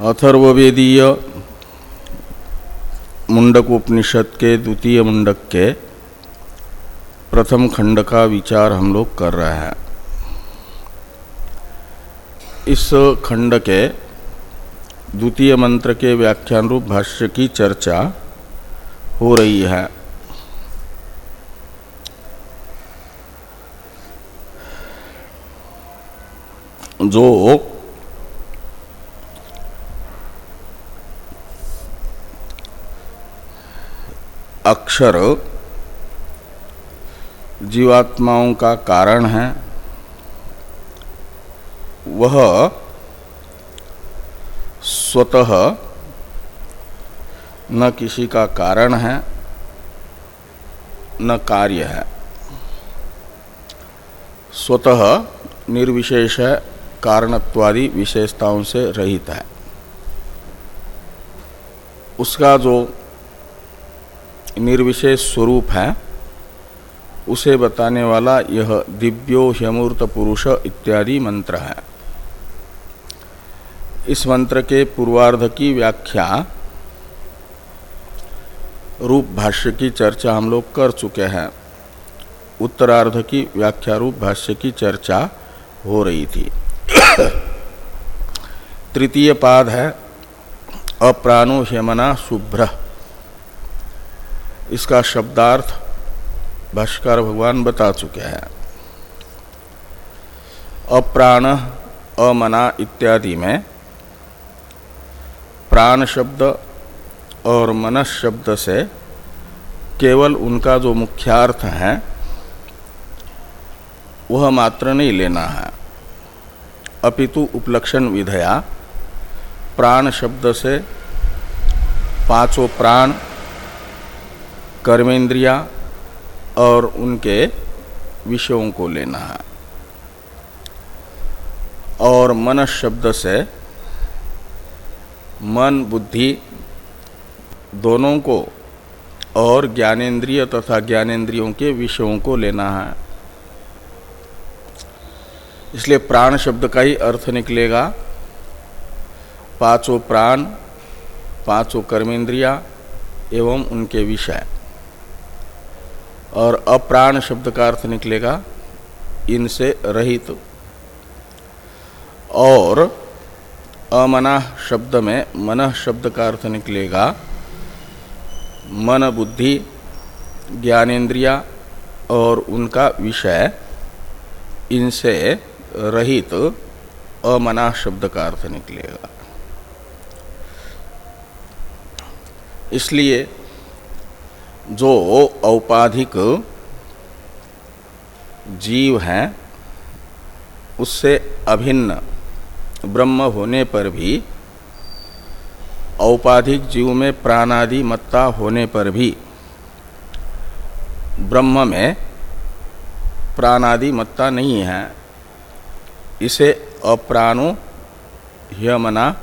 अथर्ववेदीय मुंडक उपनिषद के द्वितीय मुंडक के प्रथम खंड का विचार हम लोग कर रहे हैं। इस खंड के द्वितीय मंत्र के व्याख्यान रूप भाष्य की चर्चा हो रही है। जो अक्षर जीवात्माओं का कारण है। वह स्वतः न किसी का कारण है, न कार्य है। स्वतः निर्विशेष है, कारणत्वादि विशेषताओं से रहित है। उसका जो निर्विशेष स्वरूप है, उसे बताने वाला यह दिव्यो ह्यमूर्त पुरुष इत्यादि मंत्र है। इस मंत्र के पूर्वार्ध की व्याख्या, रूप भाष्य की चर्चा हम लोग कर चुके हैं। उत्तरार्ध की व्याख्या रूप भाष्य की चर्चा हो रही थी। तृतीय पाद है, अप्राणो ह्यमना शुभ्र। इसका शब्दार्थ भाष्कर भगवान बता चुके हैं। अप्राण, अमना इत्यादि में प्राण शब्द और मनस शब्द से केवल उनका जो मुख्यार्थ है, वह मात्र नहीं लेना है। अपितु उपलक्षण विधया, प्राण शब्द से पाँचों प्राण कर्मेंद्रिया और उनके विषयों को लेना है। और मन शब्द से मन, बुद्धि दोनों को और ज्ञानेन्द्रिय तथा ज्ञानेन्द्रियों के विषयों को लेना है। इसलिए प्राण शब्द का ही अर्थ निकलेगा। पाँचों प्राण, पाँचों कर्मेंद्रिया एवं उनके विषय। और अप्राण शब्द का अर्थ निकलेगा इनसे रहित। और अमना शब्द में मन शब्द का अर्थ निकलेगा मन बुद्धि, ज्ञानेन्द्रिया और उनका विषय, इनसे रहित अमना शब्द का अर्थ निकलेगा इसलिए जो औपाधिक जीव हैं, उससे अभिन्न ब्रह्म होने पर भी, औपाधिक जीव में प्राणादि मत्ता होने पर भी, ब्रह्म में प्राणादि मत्ता नहीं है। इसे अप्राणो ह्यमना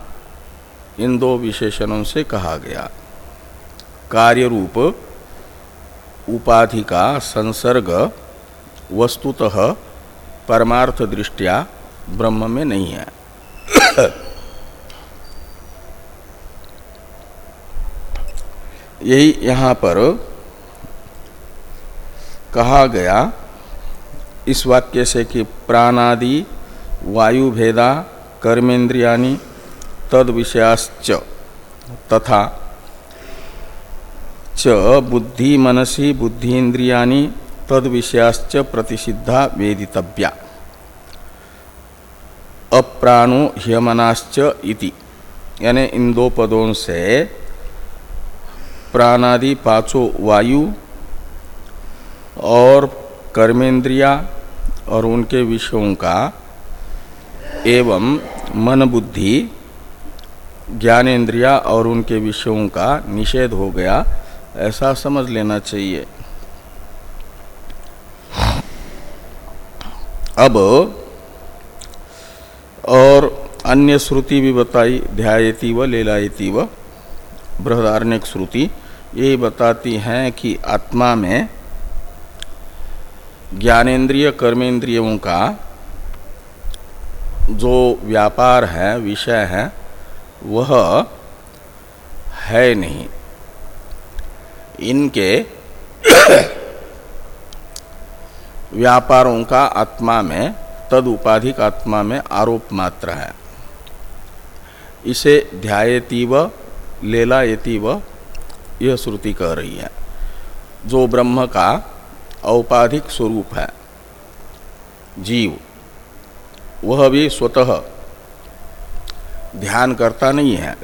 इन दो विशेषणों से कहा गया। कार्य रूप उपाधि का संसर्ग वस्तुतः परमार्थ दृष्टिया ब्रह्म में नहीं है। यही यहाँ पर कहा गया इस वाक्य से कि प्राणादि वायु भेदा कर्मेन्द्रियानि तद विषयाश्च तथा च बुद्धि मनसी बुद्धि इंद्रियानी तद विषयाश्च प्रतिषिद्धा वेदितव्या। अप्राणो ह्यमनाश्च इति। यानी इन दो पदों से प्राणादि पाँचों वायु और कर्मेंद्रिया और उनके विषयों का एवं मन बुद्धि ज्ञानेन्द्रिया और उनके विषयों का निषेध हो गया। ऐसा समझ लेना चाहिए। अब, और अन्य श्रुति भी बताई, ध्यायती व लेलायती व बृहदारण्यक श्रुति, ये बताती हैं कि आत्मा में ज्ञानेन्द्रिय कर्मेंद्रियों का जो व्यापार है, विषय है, वह है नहीं। इनके व्यापारों का आत्मा में तद उपाधिक आत्मा में आरोप मात्र है। इसे ध्यायती व लेलायती व यह श्रुति कह रही है। जो ब्रह्म का औपाधिक स्वरूप है, जीव, वह भी स्वतः ध्यान करता नहीं है।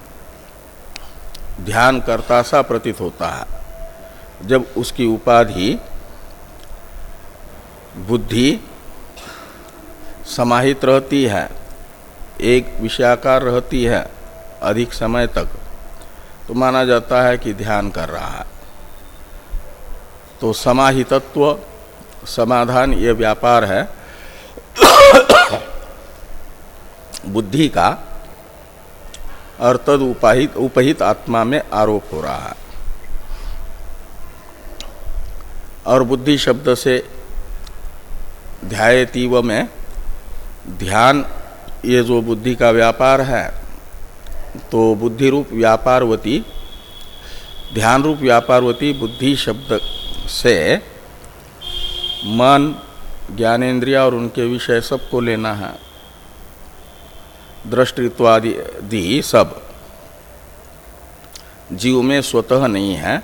ध्यान करता सा प्रतीत होता है। जब उसकी उपाधि, बुद्धि समाहित रहती है, एक विषयाकार रहती है अधिक समय तक तो माना जाता है कि ध्यान कर रहा है। तो समाहितत्व, समाधान ये व्यापार है। बुद्धि का और तद उपाहित, उपहित आत्मा में आरोप हो रहा है। और बुद्धि शब्द से ध्यातीव में ध्यान, ये जो बुद्धि का व्यापार है तो बुद्धि रूप व्यापारवती, ध्यान रूप व्यापारवती बुद्धि शब्द से मन, ज्ञानेन्द्रिया और उनके विषय सबको लेना है। दृष्टित्वादि सब। जीव में स्वतः नहीं है।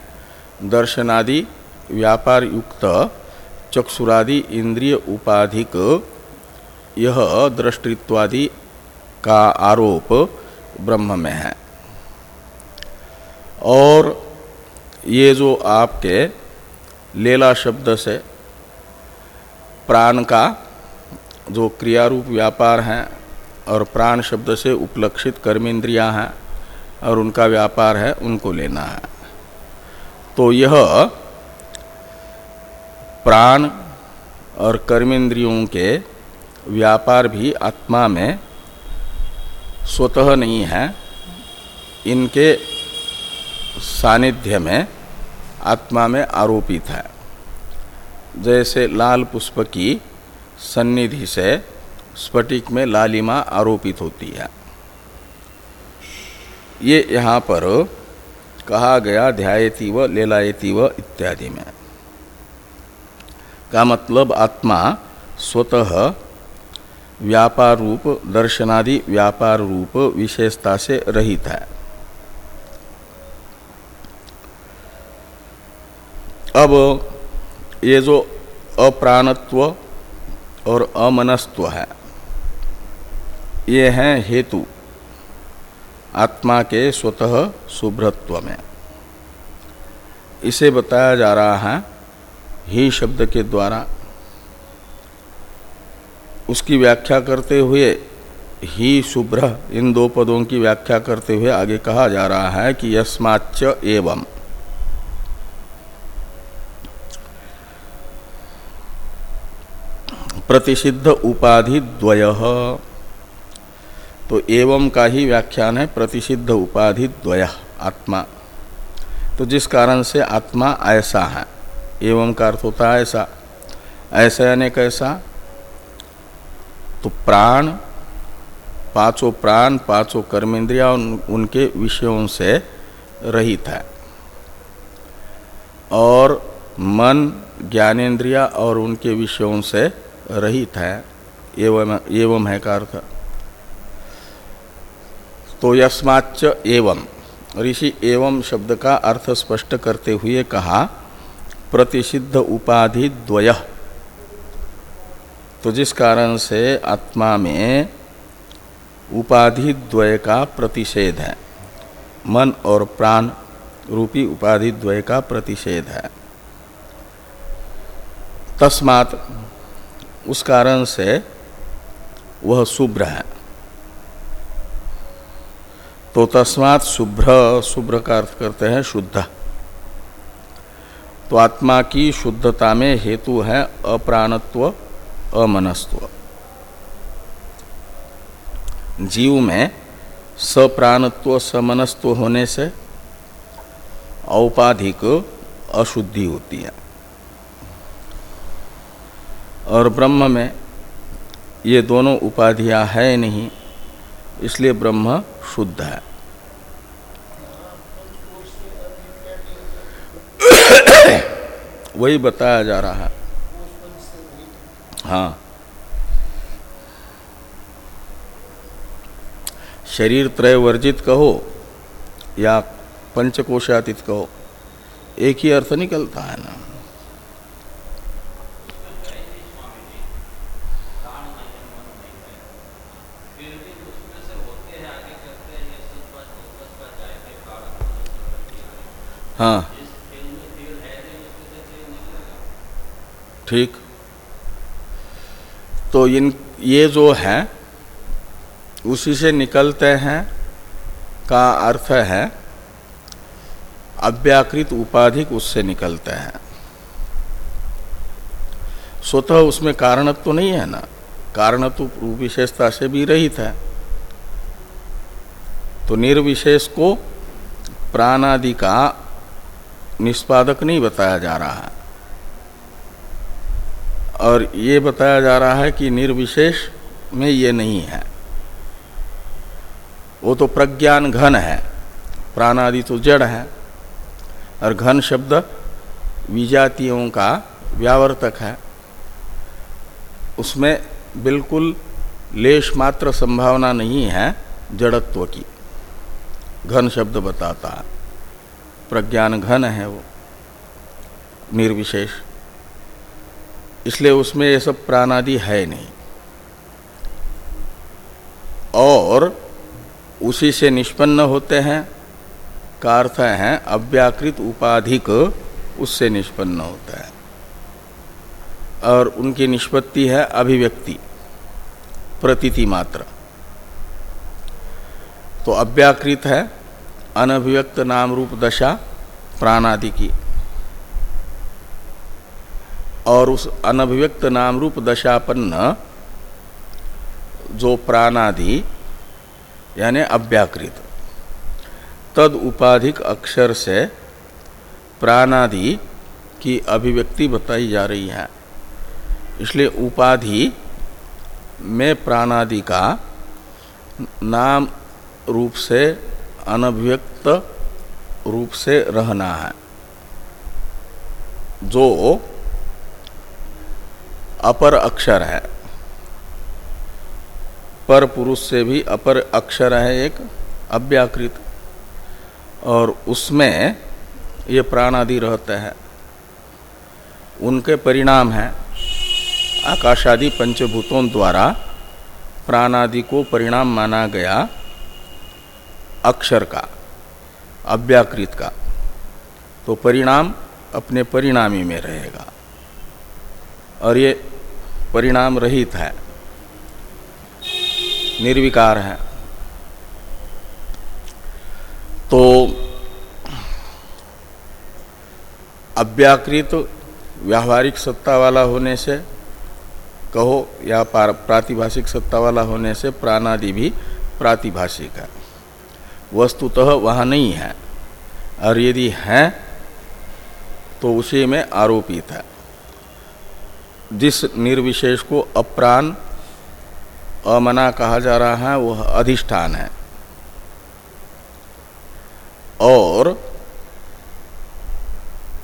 दर्शनादि व्यापार युक्त चक्षुरादि इंद्रिय उपाधिक यह दृष्टित्वादि का आरोप ब्रह्म में है। और ये जो आपके लेला शब्द से प्राण का जो क्रियारूप व्यापार है और प्राण शब्द से उपलक्षित कर्मेंद्रियाँ हैं और उनका व्यापार है, उनको लेना है। तो यह प्राण और कर्मेंद्रियों के व्यापार भी आत्मा में स्वतः नहीं है। इनके सानिध्य में आत्मा में आरोपित है। जैसे लाल पुष्प की सन्निधि से स्फटिक में लालिमा आरोपित होती है। ये यहाँ पर कहा गया, ध्यायती व लेलायती व इत्यादि में। का मतलब आत्मा, स्वतः व्यापार रूप दर्शनादि व्यापार रूप विशेषता से रहित है। अब ये जो अप्राणत्व और अमनस्त्व है, ये हैं हेतु, आत्मा के स्वतः शुभ्रत्व में। इसे बताया जा रहा है ही शब्द के द्वारा उसकी व्याख्या करते हुए ही शुभ्र, इन दो पदों की व्याख्या करते हुए आगे कहा जा रहा है कि यस्माच्च एवं। प्रतिषिद्ध उपाधि द्वय। तो एवं का ही व्याख्यान है, प्रतिषिद्ध उपाधि द्वय, आत्मा। तो जिस कारण से आत्मा ऐसा है। एवं का अर्थ होता है ऐसा। ऐसा यानी कैसा? तो प्राण पाँचों प्राण पाँचों कर्मेंद्रिया उन, उनके विषयों से रहित है। और मन ज्ञानेन्द्रिया और उनके विषयों से रहित है एवं एवं है का अर्थ। तो यस्माच्च एवं ऋषि एवं शब्द का अर्थ स्पष्ट करते हुए कहा प्रतिषिद्ध उपाधि द्वय। तो जिस कारण से आत्मा में उपाधि द्वय का प्रतिषेध है, मन और प्राण रूपी उपाधि द्वय का प्रतिषेध है। तस्मात उस कारण से वह शुभ्र है। तो तस्मात शुभ्र शुभ्र का अर्थ करते हैं शुद्ध। तो आत्मा की शुद्धता में हेतु है अप्राणत्व, अमनस्त्व। जीव में सप्राणत्व, समनस्त्व होने से औपाधिक अशुद्धि होती है। और ब्रह्म में ये दोनों उपाधियाँ है नहीं, इसलिए ब्रह्म शुद्ध है। वही बताया जा रहा है। हाँ। शरीर त्रय वर्जित कहो या पंचकोशातीत कहो, एक ही अर्थ निकलता है ना। ठीक तो इन, ये जो है, उसी से निकलते हैं, का अर्थ है, अव्याकृत उपाधिक उससे निकलते हैं। स्वतः उसमें कारणत्व तो नहीं है ना? कारणत्व विशेषता से भी रहित है। तो निर्विशेष को प्राणादि का निष्पादक नहीं बताया जा रहा है। और ये बताया जा रहा है कि निर्विशेष में ये नहीं है। वो तो प्रज्ञान घन है, प्राणादि तो जड़ है, और घन शब्द विजातियों का व्यावर्तक है। उसमें बिल्कुल लेश मात्र संभावना नहीं है जड़त्व की। घन शब्द बताता है, प्रज्ञान घन है वो, निर्विशेष। इसलिए उसमें ये सब प्राणादि है नहीं। और उसी से निष्पन्न होते हैं, का अर्थ है अव्याकृत उपाधिक उससे निष्पन्न होता है। और उनकी निष्पत्ति है अभिव्यक्ति, प्रतीति मात्र। तो अव्याकृत है, अनभिव्यक्त नाम रूप दशा प्राणादि की। और उस अनभिव्यक्त नाम रूप दशापन्न, जो प्राणादि, यानी अव्याकृत। तद उपाधिक अक्षर से प्राणादि की अभिव्यक्ति बताई जा रही है। इसलिए उपाधि में प्राणादि का नाम रूप से अनभिव्यक्त रूप से रहना है। जो अपर अक्षर है। पर पुरुष से भी अपर अक्षर है एक, अव्याकृत। और उसमें ये प्राण आदि रहते हैं। उनके परिणाम हैं, आकाशादि पंचभूतों द्वारा प्राण आदि को परिणाम माना गया अक्षर का, अव्याकृत का। तो परिणाम अपने परिणामी में रहेगा। और ये परिणाम रहित है। निर्विकार है। तो अव्याकृत व्यावहारिक सत्ता वाला होने से, कहो या प्रातिभाषिक सत्ता वाला होने से प्राणादि भी प्रातिभाषिक है। वस्तुतः वहाँ नहीं है। और यदि हैं तो उसी में आरोपित है। जिस निर्विशेष को अप्राण अमना कहा जा रहा है, वह अधिष्ठान है। और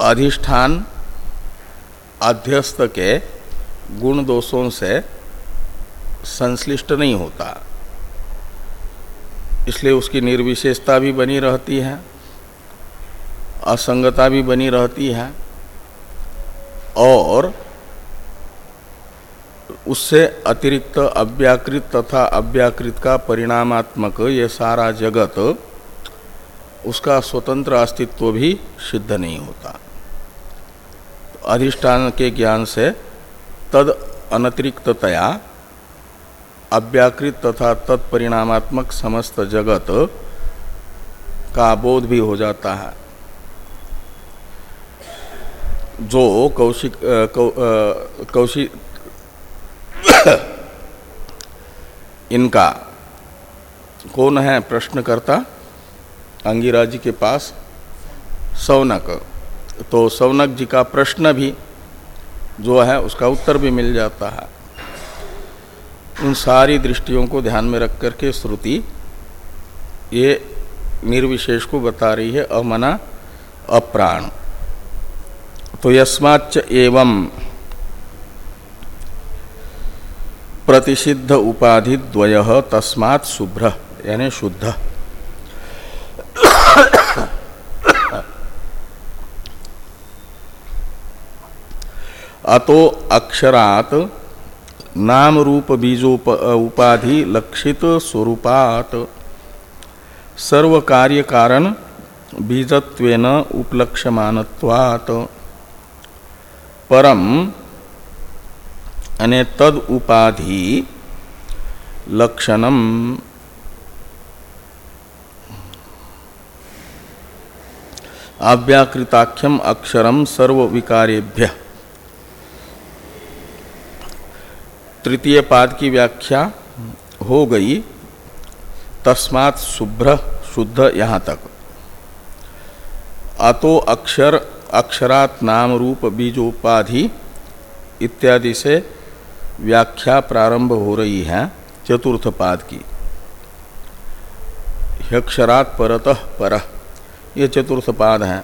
अधिष्ठान अध्यस्त के गुण दोषों से संश्लिष्ट नहीं होता। इसलिए उसकी निर्विशेषता भी बनी रहती है, असंगता भी बनी रहती है, और उससे अतिरिक्त अव्याकृत तथा अव्याकृत का परिणामात्मक ये सारा जगत, उसका स्वतंत्र अस्तित्व भी सिद्ध नहीं होता। अधिष्ठान के ज्ञान से तद अनतिरिक्ततया अव्याकृत तथा तत्परिणामात्मक समस्त जगत का बोध भी हो जाता है। जो कौशिक कौशिक इनका कौन है प्रश्नकर्ता? अंगिरा जी के पास सौनक। तो सौनक जी का प्रश्न भी जो है, उसका उत्तर भी मिल जाता है। उन सारी दृष्टियों को ध्यान में रख करके श्रुति ये निर्विशेष को बता रही है, अमना अप्राण। तो यस्माच्च एवं प्रतिषिद्ध उपाधि द्वय तस्मात् शुभ्र, यानी शुद्ध। अतो अक्षरात नाम रूप बीजोप उपाधि लक्षित स्वरूपात। सर्व कार्य कारण बीजत्वेन उपलक्ष्यमानत्वात्। परम अने तद उपाधि लक्षणम। अव्याकृताख्यम अक्षरम सर्व विकारेभ्य तृतीय पाद की व्याख्या हो गई, तस्मात् शुभ्र, शुद्ध यहाँ तक। अतो अक्षर, अक्षरात नाम रूप बीजोपाधि इत्यादि से व्याख्या प्रारंभ हो रही है चतुर्थ पाद की। अक्षरात परतः पर। ये चतुर्थ पाद है।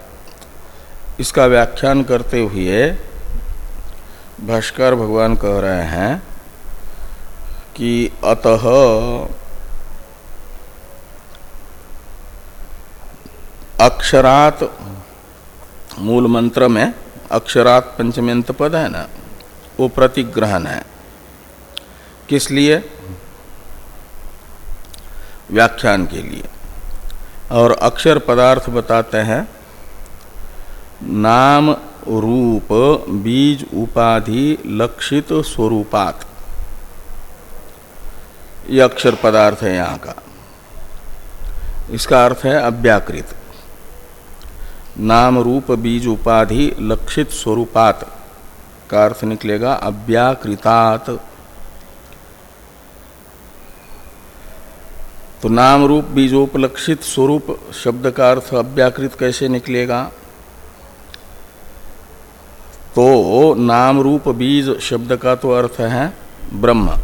इसका व्याख्यान करते हुए भाष्कर भगवान कह रहे हैं कि अतः अक्षरात मूल मंत्र में अक्षरात पंचमेंत पद है ना, वो प्रतिग्रहण है। किस लिए? व्याख्यान के लिए। और अक्षर पदार्थ बताते हैं, नाम रूप बीज उपाधि लक्षित स्वरूपात। ये अक्षर पदार्थ है यहाँ का। इसका अर्थ है अव्याकृत। नाम रूप बीज उपाधि लक्षित स्वरूपात। का अर्थ निकलेगा अव्याकृतात। तो नाम रूप बीजोपलक्षित स्वरूप शब्द का अर्थ अव्याकृत कैसे निकलेगा? तो नाम रूप बीज शब्द का तो अर्थ है ब्रह्म।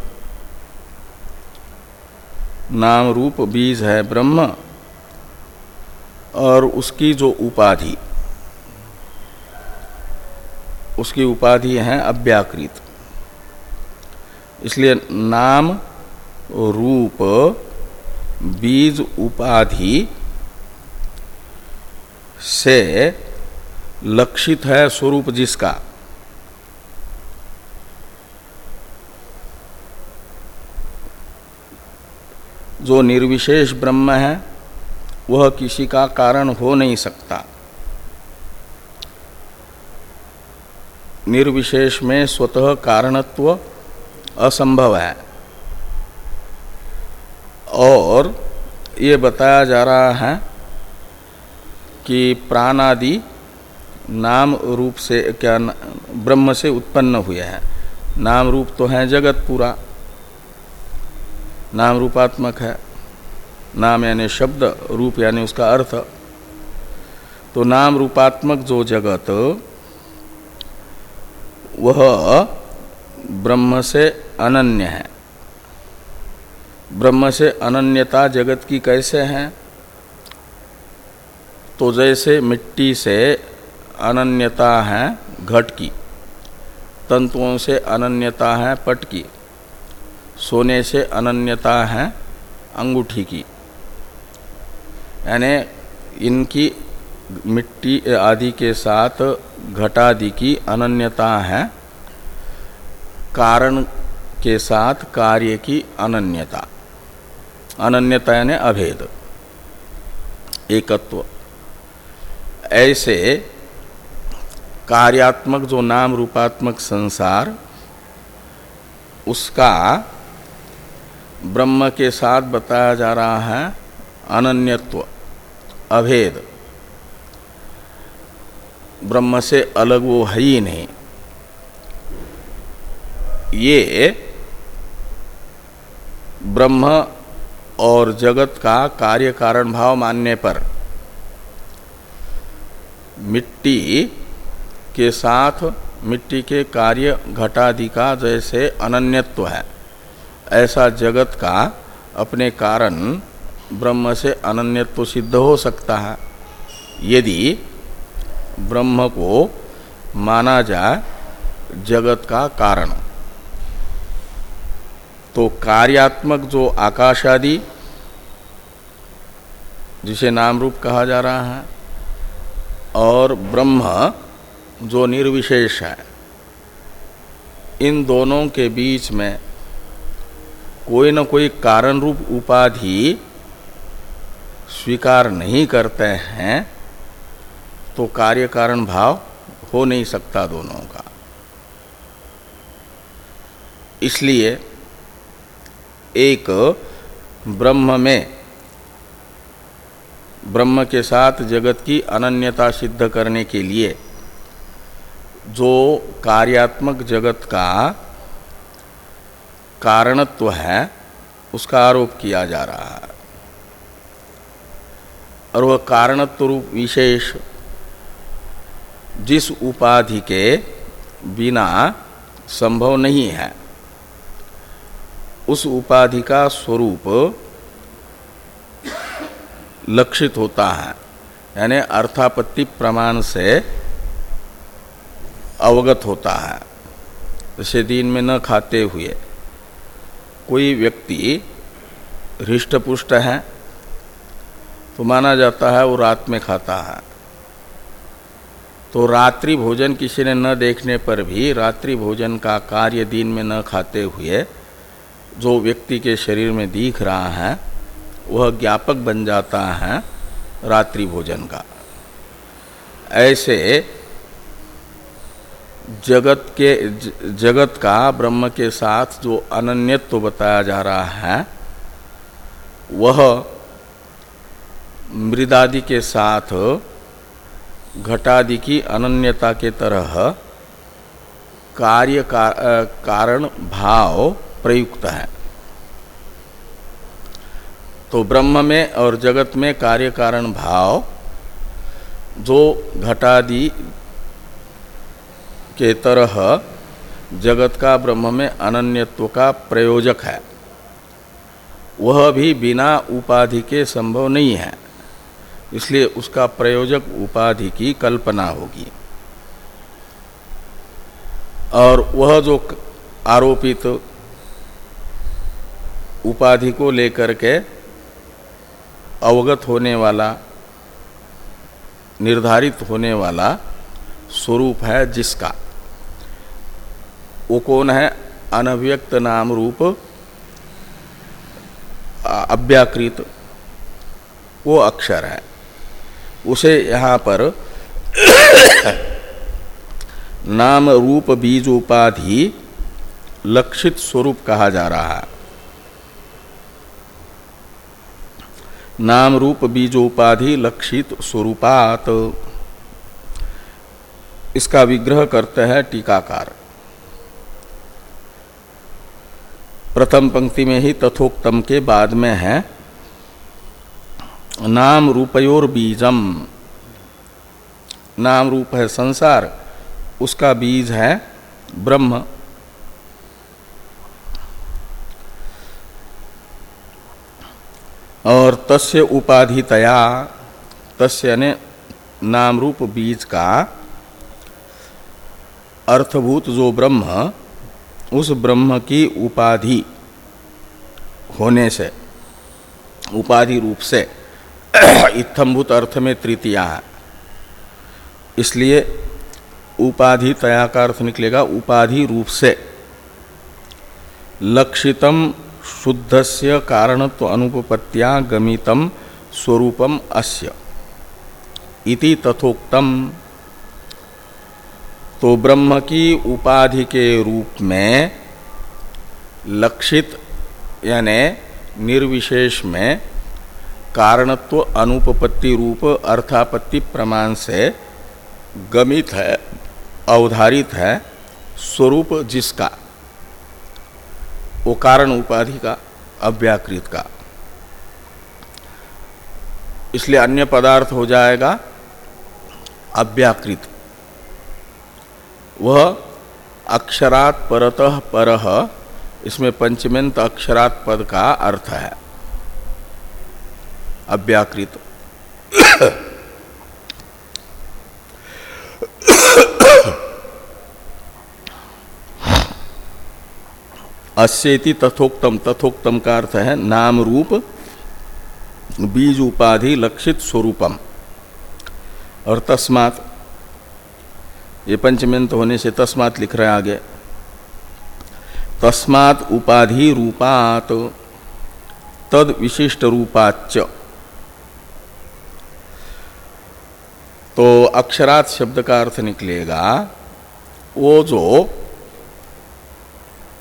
नाम रूप बीज है ब्रह्म और उसकी जो उपाधि, उसकी उपाधि है अव्याकृत। इसलिए नाम रूप बीज उपाधि से लक्षित है स्वरूप जिसका। जो निर्विशेष ब्रह्म है, वह किसी का कारण हो नहीं सकता। निर्विशेष में स्वतः कारणत्व असंभव है। और ये बताया जा रहा है कि प्राणादि नाम रूप से, क्या ब्रह्म से उत्पन्न हुए हैं। नाम रूप तो है जगत पूरा। नाम रूपात्मक है। नाम यानी शब्द रूप यानी उसका अर्थ। तो नाम रूपात्मक जो जगत, वह ब्रह्म से अनन्य है। ब्रह्म से अनन्यता जगत की कैसे है? तो जैसे मिट्टी से अनन्यता है घट की, तंतुओं से अनन्यता है पट की, सोने से अनन्यता है अंगूठी की। यानी इनकी मिट्टी आदि के साथ घटादि की अनन्यता है, कारण के साथ कार्य की अनन्यता। अनन्यता यानी अभेद। एकत्व। ऐसे कार्यात्मक जो नाम रूपात्मक संसार, उसका ब्रह्म के साथ बताया जा रहा है अनन्यत्व, अभेद। ब्रह्म से अलग वो है ही नहीं। ये ब्रह्म और जगत का कार्य कारण भाव मानने पर मिट्टी के साथ मिट्टी के कार्य घटादि का जैसे अनन्यत्व है। ऐसा जगत का अपने कारण ब्रह्म से अनन्यत्व सिद्ध हो सकता है। यदि ब्रह्म को माना जाए जगत का कारण। तो कार्यात्मक जो आकाश आदि जिसे नाम रूप कहा जा रहा है, और ब्रह्म जो निर्विशेष है, इन दोनों के बीच में कोई न कोई कारण रूप उपाधि स्वीकार नहीं करते हैं तो कार्य कारण भाव हो नहीं सकता दोनों का। इसलिए एक ब्रह्म में, ब्रह्म के साथ जगत की अनन्यता सिद्ध करने के लिए, जो कार्यात्मक जगत का कारणत्व है, उसका आरोप किया जा रहा है। और वह कारणत्व रूप विशेष, जिस उपाधि के बिना संभव नहीं है। उस उपाधि का स्वरूप लक्षित होता है। यानी अर्थापत्ति प्रमाण से अवगत होता है। जैसे दिन में न खाते हुए कोई व्यक्ति हृष्टपुष्ट है तो माना जाता है वो रात में खाता है। तो रात्रि भोजन किसी ने न देखने पर भी, रात्रि भोजन का कार्य दिन में न खाते हुए जो व्यक्ति के शरीर में दिख रहा है वह ज्ञापक बन जाता है रात्रि भोजन का। ऐसे जगत के जगत का ब्रह्म के साथ जो अनन्यत्व बताया जा रहा है वह मृदादि के साथ घटादि की अनन्यता के तरह कार्य का, कारण भाव प्रयुक्त है। तो ब्रह्म में और जगत में कार्य कारण भाव जो घटादि के तरह जगत का ब्रह्म में अनन्यत्व का प्रयोजक है। वह भी बिना उपाधि के संभव नहीं है, इसलिए उसका प्रयोजक उपाधि की कल्पना होगी। और वह जो आरोपित उपाधि को लेकर के अवगत होने वाला, निर्धारित होने वाला स्वरूप है जिसका। वो कौन है? अनव्यक्त नाम रूप अव्याकृत। वो अक्षर है। उसे यहाँ पर नाम रूप बीज उपाधि लक्षित स्वरूप कहा जा रहा है। नाम रूप बीजोपाधि लक्षित स्वरूपात। इसका विग्रह करते हैं टीकाकार। प्रथम पंक्ति में ही तथोक्तम के बाद में है। नाम रूपयोर बीजम। नाम रूप है संसार, उसका बीज है ब्रह्म। और तस्य उपाधितया, तस्य ने नाम रूप बीज का अर्थभूत जो ब्रह्म, उस ब्रह्म की उपाधि होने से, उपाधि रूप से इत्थम्भूत अर्थ में तृतीया है। इसलिए उपाधि तया का अर्थ निकलेगा, उपाधि रूप से लक्षितम शुद्धस्य कारणत्व अनुपत्या गमितम स्वरूपम अस्य। इति तथोक्तम। तो ब्रह्म की उपाधि के रूप में, लक्षित, यानि निर्विशेष में, कारणत्व अनुपपत्ति रूप अर्थापत्ति प्रमाण से गमित है, अवधारित है, स्वरूप जिसका। वो कारण उपाधि का, अव्याकृत का। इसलिए अन्य पदार्थ हो जाएगा अव्याकृत। वह अक्षरात परतः पर, इसमें पंचमेंत अक्षरात पद का अर्थ है। अव्याकृत। अस्यति तथोक्तम तथोक्तम का अर्थ है नाम रूप बीज उपाधि लक्षित स्वरूपम। और तस्मात, ये पंचमेंत होने से तस्मात लिख रहे आगे। तस्मात उपाधि रूपात, तद विशिष्ट रूपाच तो अक्षरात शब्द का अर्थ निकलेगा, वो जो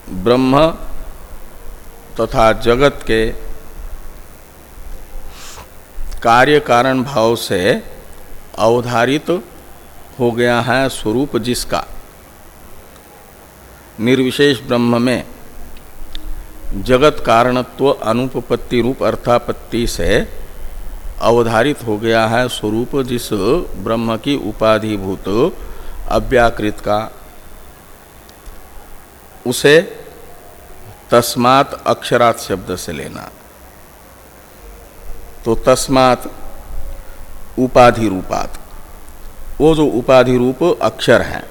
ब्रह्म तथा जगत के कार्य कारण भाव से अवधारित हो गया है स्वरूप जिसका। निर्विशेष ब्रह्म में जगत कारणत्व अनुपपत्ति रूप अर्थापत्ति से अवधारित हो गया है स्वरूप जिस ब्रह्म की उपाधिभूत अव्याकृत का उसे तस्मात अक्षरात शब्द से लेना। तो तस्मात उपाधि रूपात वो जो उपाधि रूप अक्षर है,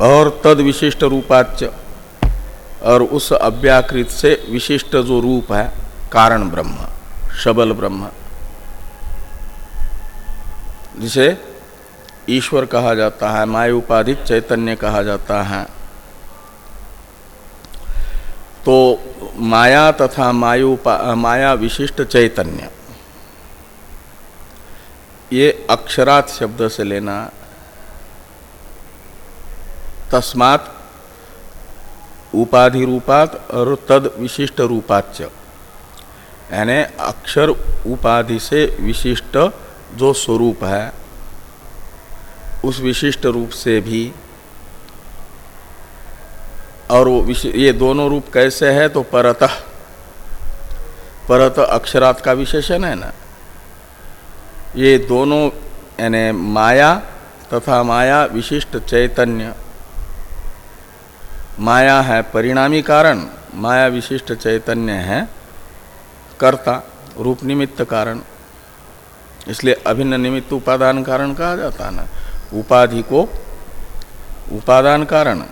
और तद विशिष्ट रूपाच और उस अव्याकृत से विशिष्ट जो रूप है, कारण ब्रह्म, शबल ब्रह्म। जिसे ईश्वर कहा जाता है, माय उपाधिक चैतन्य कहा जाता है। तो माया तथा माया माया विशिष्ट चैतन्य। ये अक्षरात शब्द से लेना, तस्मात उपाधि रूपात और तद विशिष्ट रूपाच यानी अक्षर उपाधि से विशिष्ट जो स्वरूप है, उस विशिष्ट रूप से भी और वो ये दोनों रूप कैसे है तो परतः, परत अक्षरात का विशेषण है ना। ये दोनों, यानी माया तथा माया विशिष्ट चैतन्य। माया है परिणामी कारण, माया विशिष्ट चैतन्य है, कर्ता, रूप निमित्त कारण। इसलिए अभिन्न निमित्त उपादान कारण कहा जाता है ना। उपाधि को उपादान कारण।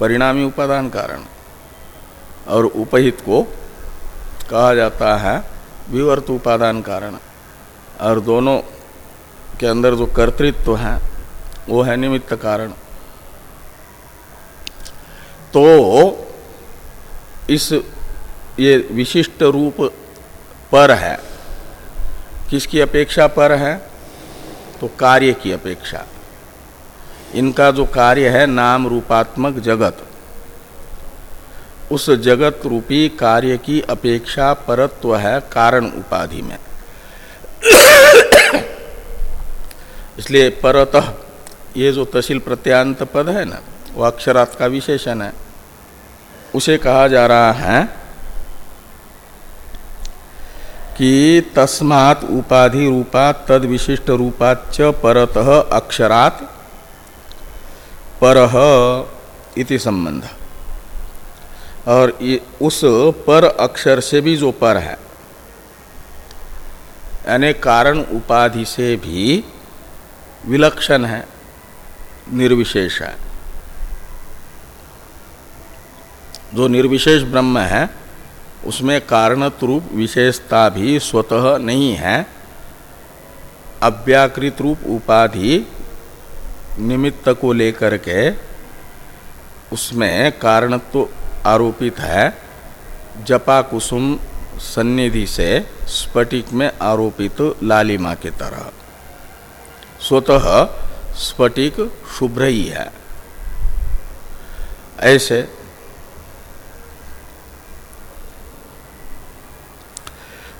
परिणामी उपादान कारण। और उपहित को कहा जाता है विवर्त उपादान कारण। और दोनों के अंदर जो कर्तृत्व है, वो है निमित्त कारण। तो इस ये विशिष्ट रूप पर है। किसकी अपेक्षा पर है? तो कार्य की अपेक्षा। इनका जो कार्य है नाम रूपात्मक जगत। उस जगत रूपी कार्य की अपेक्षा परत्व है कारण उपाधि में। इसलिए परतः, ये जो तहसील प्रत्यांत पद है ना, वो अक्षरात का विशेषण है। उसे कहा जा रहा है कि तस्मात् उपाधि रूपा तद विशिष्ट रूपाच परतः अक्षरात पर इति संबंध। और ये उस पर अक्षर से भी जो पर है, यानी कारण उपाधि से भी विलक्षण है, निर्विशेष है। जो निर्विशेष ब्रह्म है, उसमें कारणत रूप विशेषता भी स्वतः नहीं है। अव्याकृत रूप उपाधि निमित्त को लेकर के उसमें कारणत्व तो आरोपित है। जपा कुसुम सन्निधि से स्फटिक में आरोपित लालिमा के तरह। स्वतः स्फटिक शुभ्र ही है। ऐसे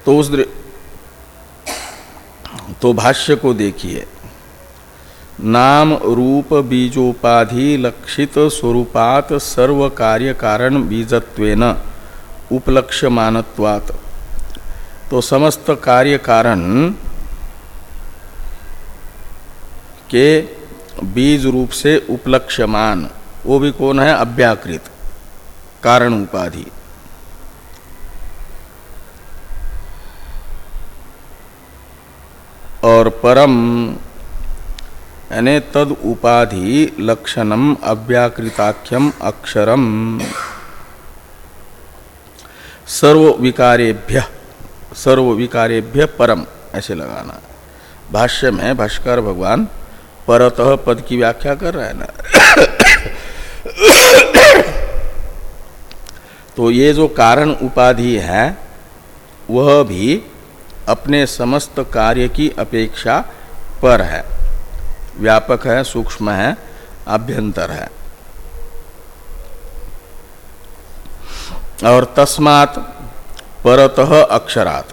तो उस तो भाष्य को देखिए। नाम रूप बीजोपाधि लक्षित स्वरूपात सर्व कार्य कारण बीजत्वेन उपलक्ष्य मानत्वात तो समस्त कार्य कारण के बीज रूप से उपलक्ष्यमान, वो भी कौन है? अव्याकृत, कारण उपाधि। और परम यानी तद उपाधि लक्षणम अव्याकृताख्यम अक्षरम। सर्व विकारेभ्य सर्व विकारेभ्य परम, ऐसे लगाना। भाष्य में भाष्कर भगवान परतः पद की व्याख्या कर रहे हैं ना। तो ये जो कारण उपाधि है, वह भी अपने समस्त कार्य की अपेक्षा पर है। व्यापक है, सूक्ष्म है आभ्यंतर है। और तस्मात परतः अक्षरात।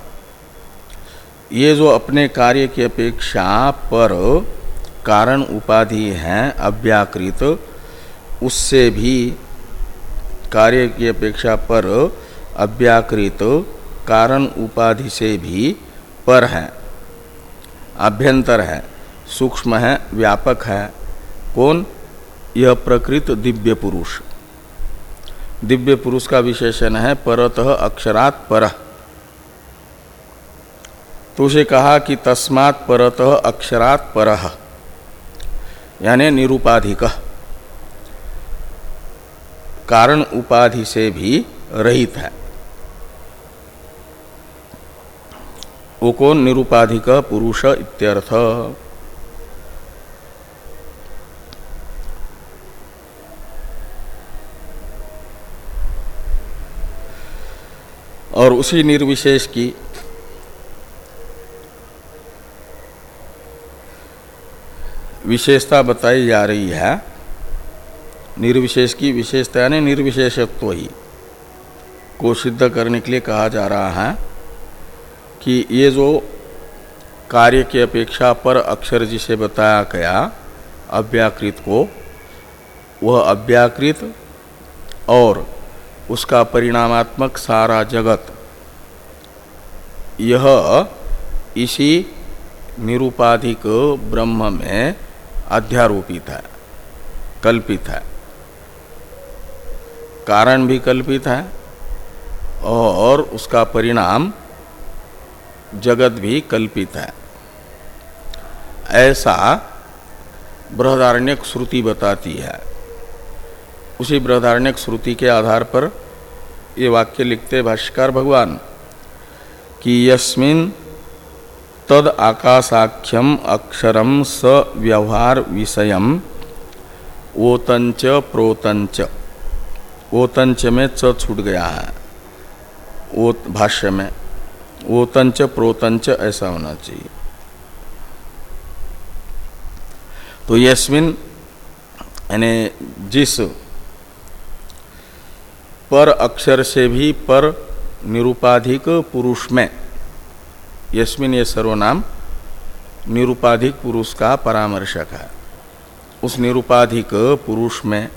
ये जो अपने कार्य की अपेक्षा पर कारण उपाधि है, अव्याकृत, उससे भी कार्य की अपेक्षा पर अव्याकृत, कारण उपाधि से भी पर है, अभ्यंतर है। सूक्ष्म है, व्यापक है। कौन? यह प्रकृत दिव्य पुरुष। दिव्य पुरुष का विशेषण है, परत अक्षरात पर। तो उसे कहा कि तस्मात् परतः अक्षरात पर। यानी निरुपाधिक। कारण उपाधि से भी रहित है। वो कौन? निरुपाधिक, पुरुष इत्यर्थ। और उसी निर्विशेष की विशेषता बताई जा रही है। निर्विशेष की विशेषता यानी निर्विशेषत्व ही को सिद्ध करने के लिए कहा जा रहा है कि ये जो कार्य की अपेक्षा पर अक्षर जिसे बताया गया अव्याकृत को, वह अव्याकृत और उसका परिणामात्मक सारा जगत। यह इसी निरूपाधिक ब्रह्म में अध्यारोपित है, कल्पित है। कारण भी कल्पित है और उसका परिणाम जगत भी कल्पित है। ऐसा बृहदारण्यक श्रुति बताती है। उसी बृहदारण्यक श्रुति के आधार पर ये वाक्य लिखते भाष्यकार भगवान कि यस्मिन तद आकाशाख्यम अक्षरम स व्यवहार विषय ओतंच प्रोतंच ओतंच में च छूट गया है। ओ भाष्य में ओतंच प्रोतंच ऐसा होना चाहिए। तो यस्मिन यानी जिस पर अक्षर से भी पर निरुपाधिक पुरुष में। यस्मिन ये सर्वनाम निरुपाधिक पुरुष का परामर्शक है। उस निरुपाधिक पुरुष में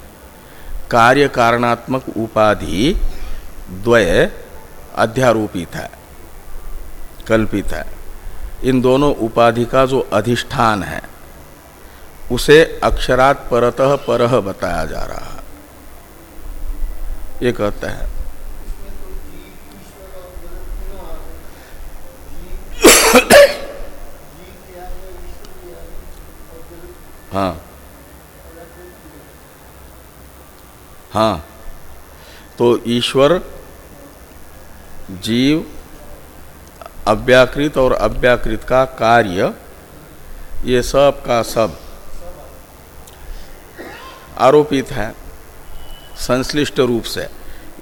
कार्य कारणात्मक उपाधि द्वय अध्यारोपित है, कल्पित है। इन दोनों उपाधि का जो अधिष्ठान है, उसे अक्षरात परतः परह बताया जा रहा है। ये कहता है। हाँ। हाँ। तो ईश्वर जीव अव्याकृत और अव्याकृत का कार्य, ये सब का सब आरोपित है। संश्लिष्ट रूप से।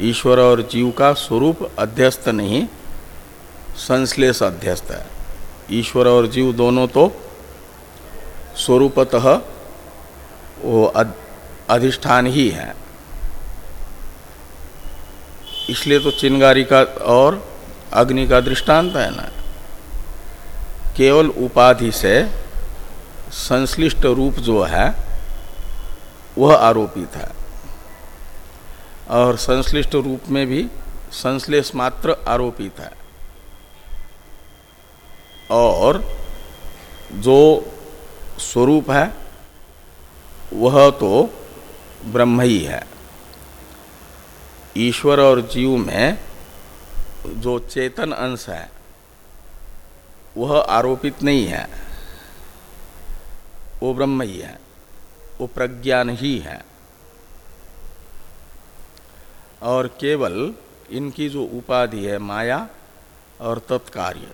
ईश्वर और जीव का स्वरूप अध्यस्त नहीं, संश्लेष अध्यस्त है। ईश्वर और जीव दोनों तो स्वरूपतः वो अधिष्ठान ही है। इसलिए तो चिंगारी का और अग्नि का दृष्टांत है ना। केवल उपाधि से संश्लिष्ट रूप जो है, वह आरोपित है। और संश्लिष्ट रूप में भी संश्लेष मात्र आरोपित है। और जो स्वरूप है, वह तो ब्रह्म ही है। ईश्वर और जीव में जो चेतन अंश है, वह आरोपित नहीं है। वो ब्रह्म ही है, वो प्रज्ञान ही है। और केवल इनकी जो उपाधि है माया और तत्कार्य,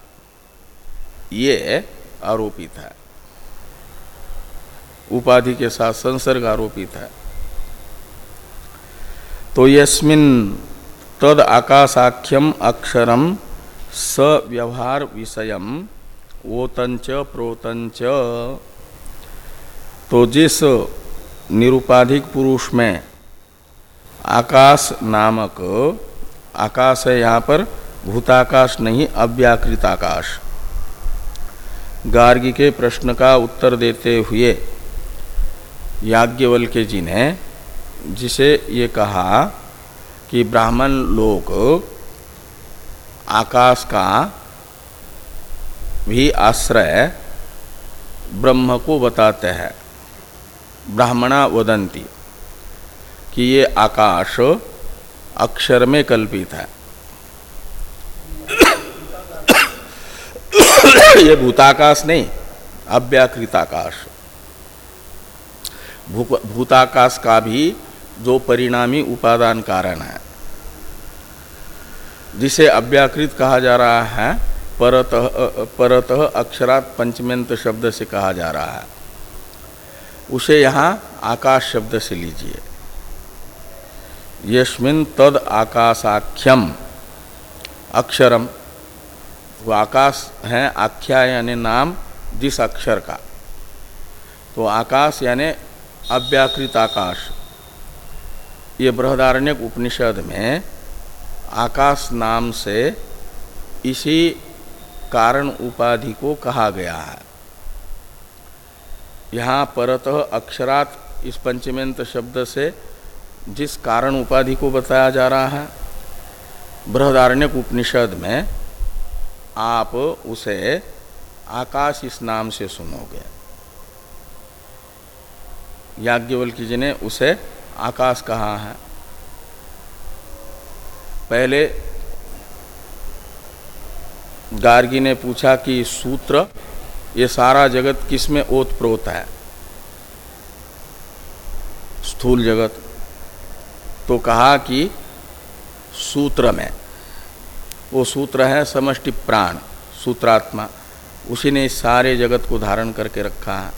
ये आरोपित है। उपाधि के साथ संसर्ग आरोपित है। तो यस्मिन तद आकाशाख्यम अक्षरम स व्यवहार विषयम ओतंच प्रोतंच तो जिस निरुपाधिक पुरुष में आकाश नामक आकाश है यहाँ पर, भूताकाश नहीं अव्याकृत आकाश गार्गी के प्रश्न का उत्तर देते हुए याज्ञवल्क्य जी ने जिसे ये कहा कि ब्राह्मण लोग आकाश का भी आश्रय ब्रह्म को बताते हैं, ब्राह्मणा वदंती। कि ये आकाश अक्षर में कल्पित है। ये भूताकाश नहीं अव्याकृत आकाश भूताकाश का भी जो परिणामी उपादान कारण है, जिसे अव्याकृत कहा जा रहा है, परत परत अक्षरात पंचमेंत शब्द से कहा जा रहा है। उसे यहाँ आकाश शब्द से लीजिए। यस्मिन तद आकाशाख्यम। अक्षरम। वो आकाश है, आख्या यानी नाम जिस अक्षर का। तो आकाश यानी अव्याकृत आकाश ये बृहदारण्यक उपनिषद में आकाश नाम से इसी कारण उपाधि को कहा गया है। यहाँ परत अक्षरात इस पंचमेंत शब्द से जिस कारण उपाधि को बताया जा रहा है, बृहदारण्यक उपनिषद में आप उसे आकाश इस नाम से सुनोगे। याज्ञवल्की जी ने उसे आकाश कहा है। पहले गार्गी ने पूछा कि सूत्र, ये सारा जगत किसमें ओतप्रोत है? स्थूल जगत। तो कहा कि सूत्र में, वो सूत्र है समष्टि प्राण, सूत्रात्मा, उसी ने सारे जगत को धारण करके रखा है।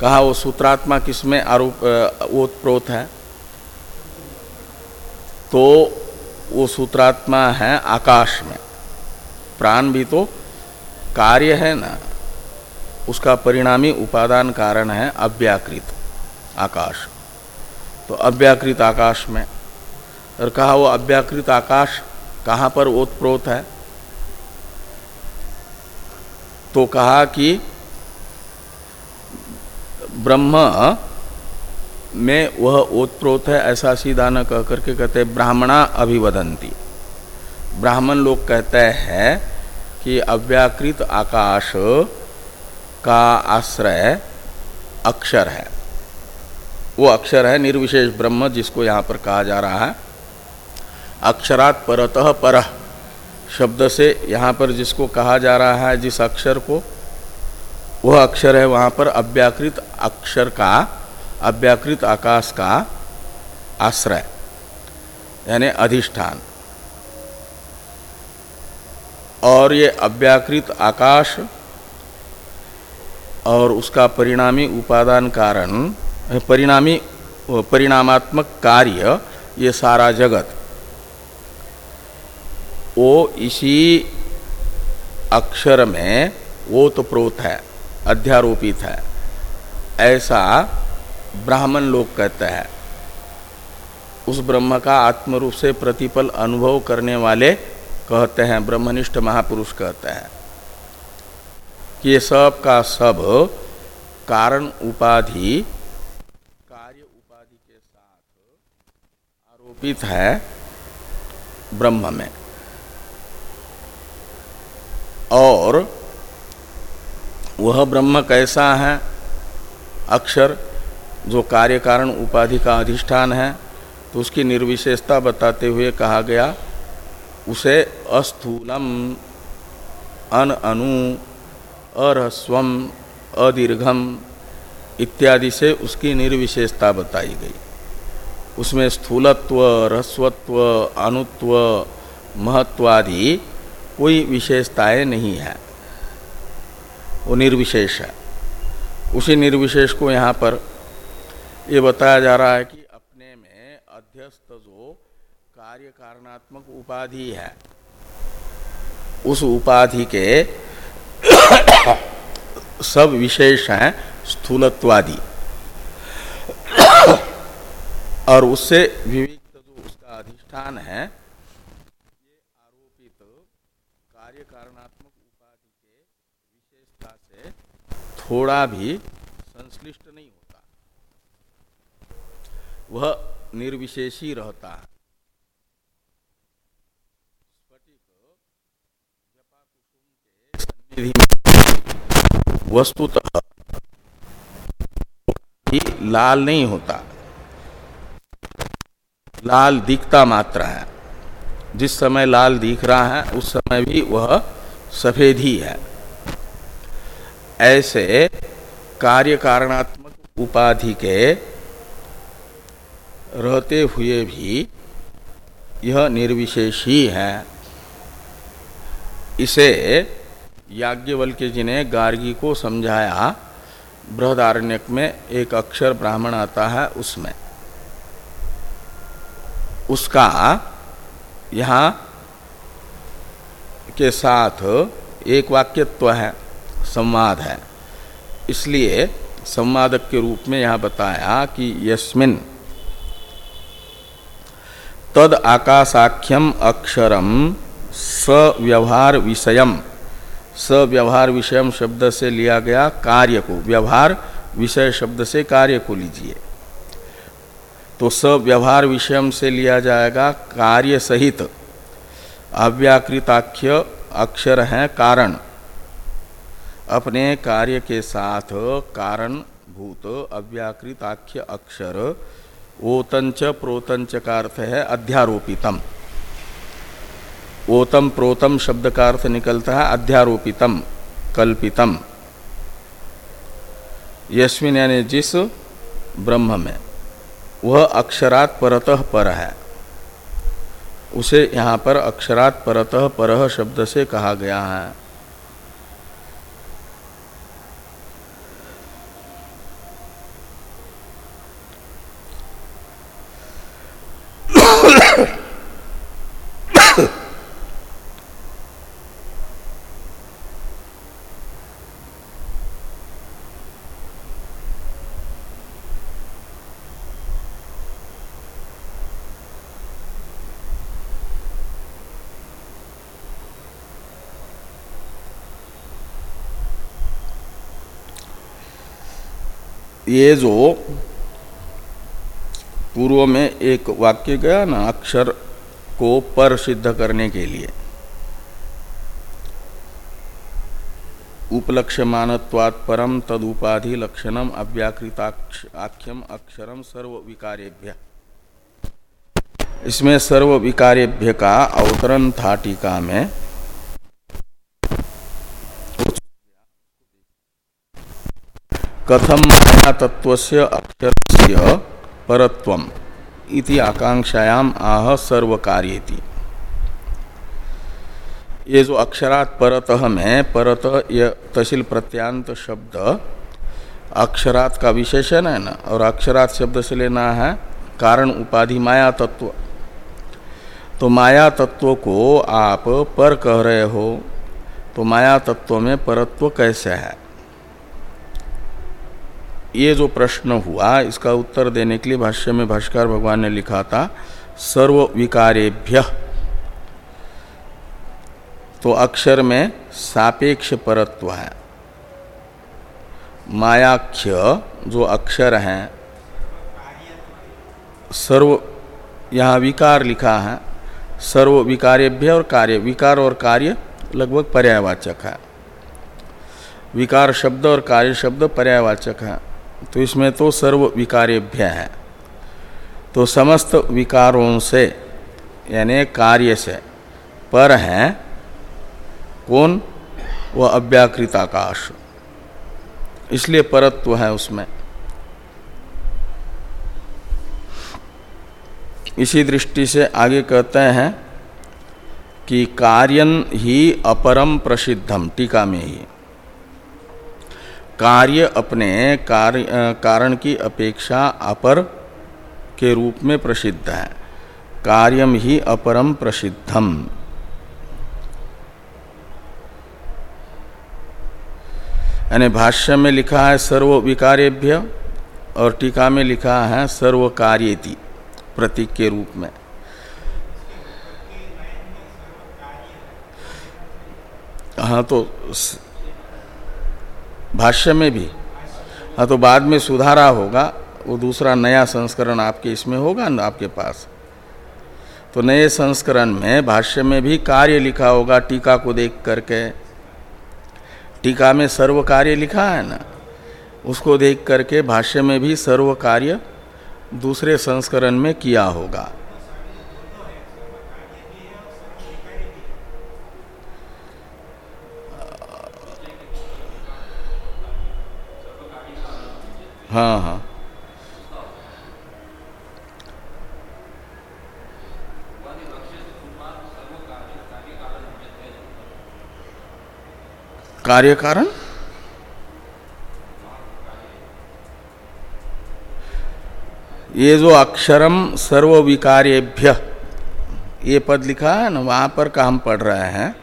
कहा वो सूत्रात्मा किसमें आरोप ओतप्रोत है? तो वो सूत्रात्मा है आकाश में। प्राण भी तो कार्य है ना, उसका परिणामी उपादान कारण है अव्याकृत आकाश। तो अव्याकृत आकाश में। और कहा, वो अव्याकृत आकाश कहाँ पर ओतप्रोत है? तो कहा कि, ब्रह्म में वह ओतप्रोत है ऐसा सीधा न कह करके कहते ब्राह्मणा अभिवदंती। ब्राह्मण लोग कहते हैं कि अव्याकृत आकाश का आश्रय अक्षर है। वो अक्षर है निर्विशेष ब्रह्म, जिसको यहाँ पर कहा जा रहा है। अक्षरात परतः पर शब्द से यहाँ पर जिसको कहा जा रहा है, जिस अक्षर को, वह अक्षर है वहाँ पर अव्याकृत अक्षर का, अव्याकृत आकाश का आश्रय, यानी अधिष्ठान। और ये अव्याकृत आकाश और उसका परिणामी उपादान कारण परिणामी परिणामात्मक कार्य ये सारा जगत। वो इसी अक्षर में वो तो प्रोत है, अध्यारोपित है। ऐसा ब्राह्मण लोग कहते हैं। उस ब्रह्म का आत्मरूप से प्रतिपल अनुभव करने वाले कहते हैं, ब्रह्मनिष्ठ महापुरुष कहते हैं। कि ये सब का सब कारण उपाधि कार्य उपाधि के आरोपित है ब्रह्म में। और वह ब्रह्म कैसा है? अक्षर, जो कार्य कारण उपाधि का अधिष्ठान है तो उसकी निर्विशेषता बताते हुए कहा गया, उसे अस्थूलम, अन अनु अरस्वम अदीर्घम इत्यादि से उसकी निर्विशेषता बताई गई। उसमें स्थूलत्व रस्वत्व अनुत्व महत्वादि कोई विशेषताएँ नहीं है। वो निर्विशेष है। उसी निर्विशेष को यहाँ पर ये बताया जा रहा है कि अपने में अध्यस्त जो कार्य कारणात्मक उपाधि है, उस उपाधि के सब विशेष हैं स्थूलत्वादि। और उससे विविक्त जो उसका अधिष्ठान है। ये आरोपित कार्य कारणात्मक उपाधि के विशेषता से थोड़ा भी संश्लिष्ट नहीं होता। वह निर्विशेषी रहता। है वस्तुतः लाल नहीं होता। लाल दिखता मात्र है। जिस समय लाल दिख रहा है, उस समय भी वह सफ़ेद ही है। ऐसे कार्य कारणात्मक उपाधि के रहते हुए भी यह निर्विशेष ही है। इसे याज्ञवल्क्य जी ने गार्गी को समझाया। बृहदारण्यक में एक अक्षर ब्राह्मण आता है, उसमें। उसका यहाँ के साथ एक वाक्यत्व है, संवाद है। इसलिए संवादक के रूप में यहाँ बताया कि यस्मिन तद आकाशाख्यम अक्षरम सव्यवहार विषयम। सव्यवहार विषयम शब्द से लिया गया कार्य को, व्यवहार विषय शब्द से कार्य को लीजिए। तो सव्यवहार विषयम से लिया जाएगा कार्य सहित। अव्याकृताख्य अक्षर है कारण। अपने कार्य के साथ कारण, भूत, अव्याकृताख्य अक्षर, ओतंच प्रोतंच का अर्थ है अध्यारोपितम। ओतम प्रोतम शब्द का अर्थ निकलता है अध्यारोपितम, कल्पितम। यस्मिन यानी जिस ब्रह्म में। वह अक्षरात परतः पर है। उसे यहाँ पर अक्षरात परतः पर शब्द से कहा गया है। ये जो पूर्व में एक वाक्य गया ना, अक्षर को पर सिद्ध करने के लिए। उपलक्ष्य मानत्वात् परम तदुपाधि लक्षणम अव्याकृताख्यम अक्षरम सर्व विकारेभ्य इसमें सर्व विकारेभ्य का अवतरण था टीका में कथम माया तत्व से अक्षर से परत्व इति आकांक्षायाम आह सर्व कार्य ये जो अक्षरात परत में, परत यह तहसील प्रत्यांत शब्द, अक्षरात का विशेषण है ना, और अक्षरात शब्द से लेना है कारण, उपाधि, माया, तत्व। तो माया तत्व को आप पर कह रहे हो तो माया तत्व में परत्व कैसे है? ये जो प्रश्न हुआ, इसका उत्तर देने के लिए भाष्य में भाष्कर भगवान ने लिखा था, सर्व विकारेभ्य। तो अक्षर में सापेक्ष परत्व है। मायाख्य जो अक्षर हैं, सर्व, यहाँ विकार लिखा है, सर्व विकारेभ्य और कार्य, विकार और कार्य लगभग पर्यायवाचक है। विकार शब्द और कार्य शब्द पर्यायवाचक है। तो इसमें तो सर्व विकारेभ्य है। तो समस्त विकारों से, यानी कार्य से पर है, कौन? वह अव्याकृत आकाश इसलिए परत्व है उसमें। इसी दृष्टि से आगे कहते हैं कि कार्यन ही अपरम प्रसिद्धम, टीका में ही। कार्य अपने कार्य कारण की अपेक्षा अपर के रूप में प्रसिद्ध है। कार्यम ही अपरम प्रसिद्धम। यानी भाष्य में लिखा है, सर्व विकारेभ्य और टीका में लिखा है, सर्व कार्यति, प्रतीक के रूप में। हाँ तो भाष्य में भी। हाँ तो बाद में सुधारा होगा, वो दूसरा नया संस्करण आपके इसमें होगा ना, आपके पास। तो नए संस्करण में भाष्य में भी कार्य लिखा होगा, टीका को देख करके। टीका में सर्व कार्य लिखा है ना, उसको देख करके भाष्य में भी सर्व कार्य दूसरे संस्करण में किया होगा। हाँ हाँ। कार्य कारण? ये जो अक्षरम सर्व विकारेभ्य ये पद लिखा है ना, वहाँ पर काम पढ़ रहे हैं।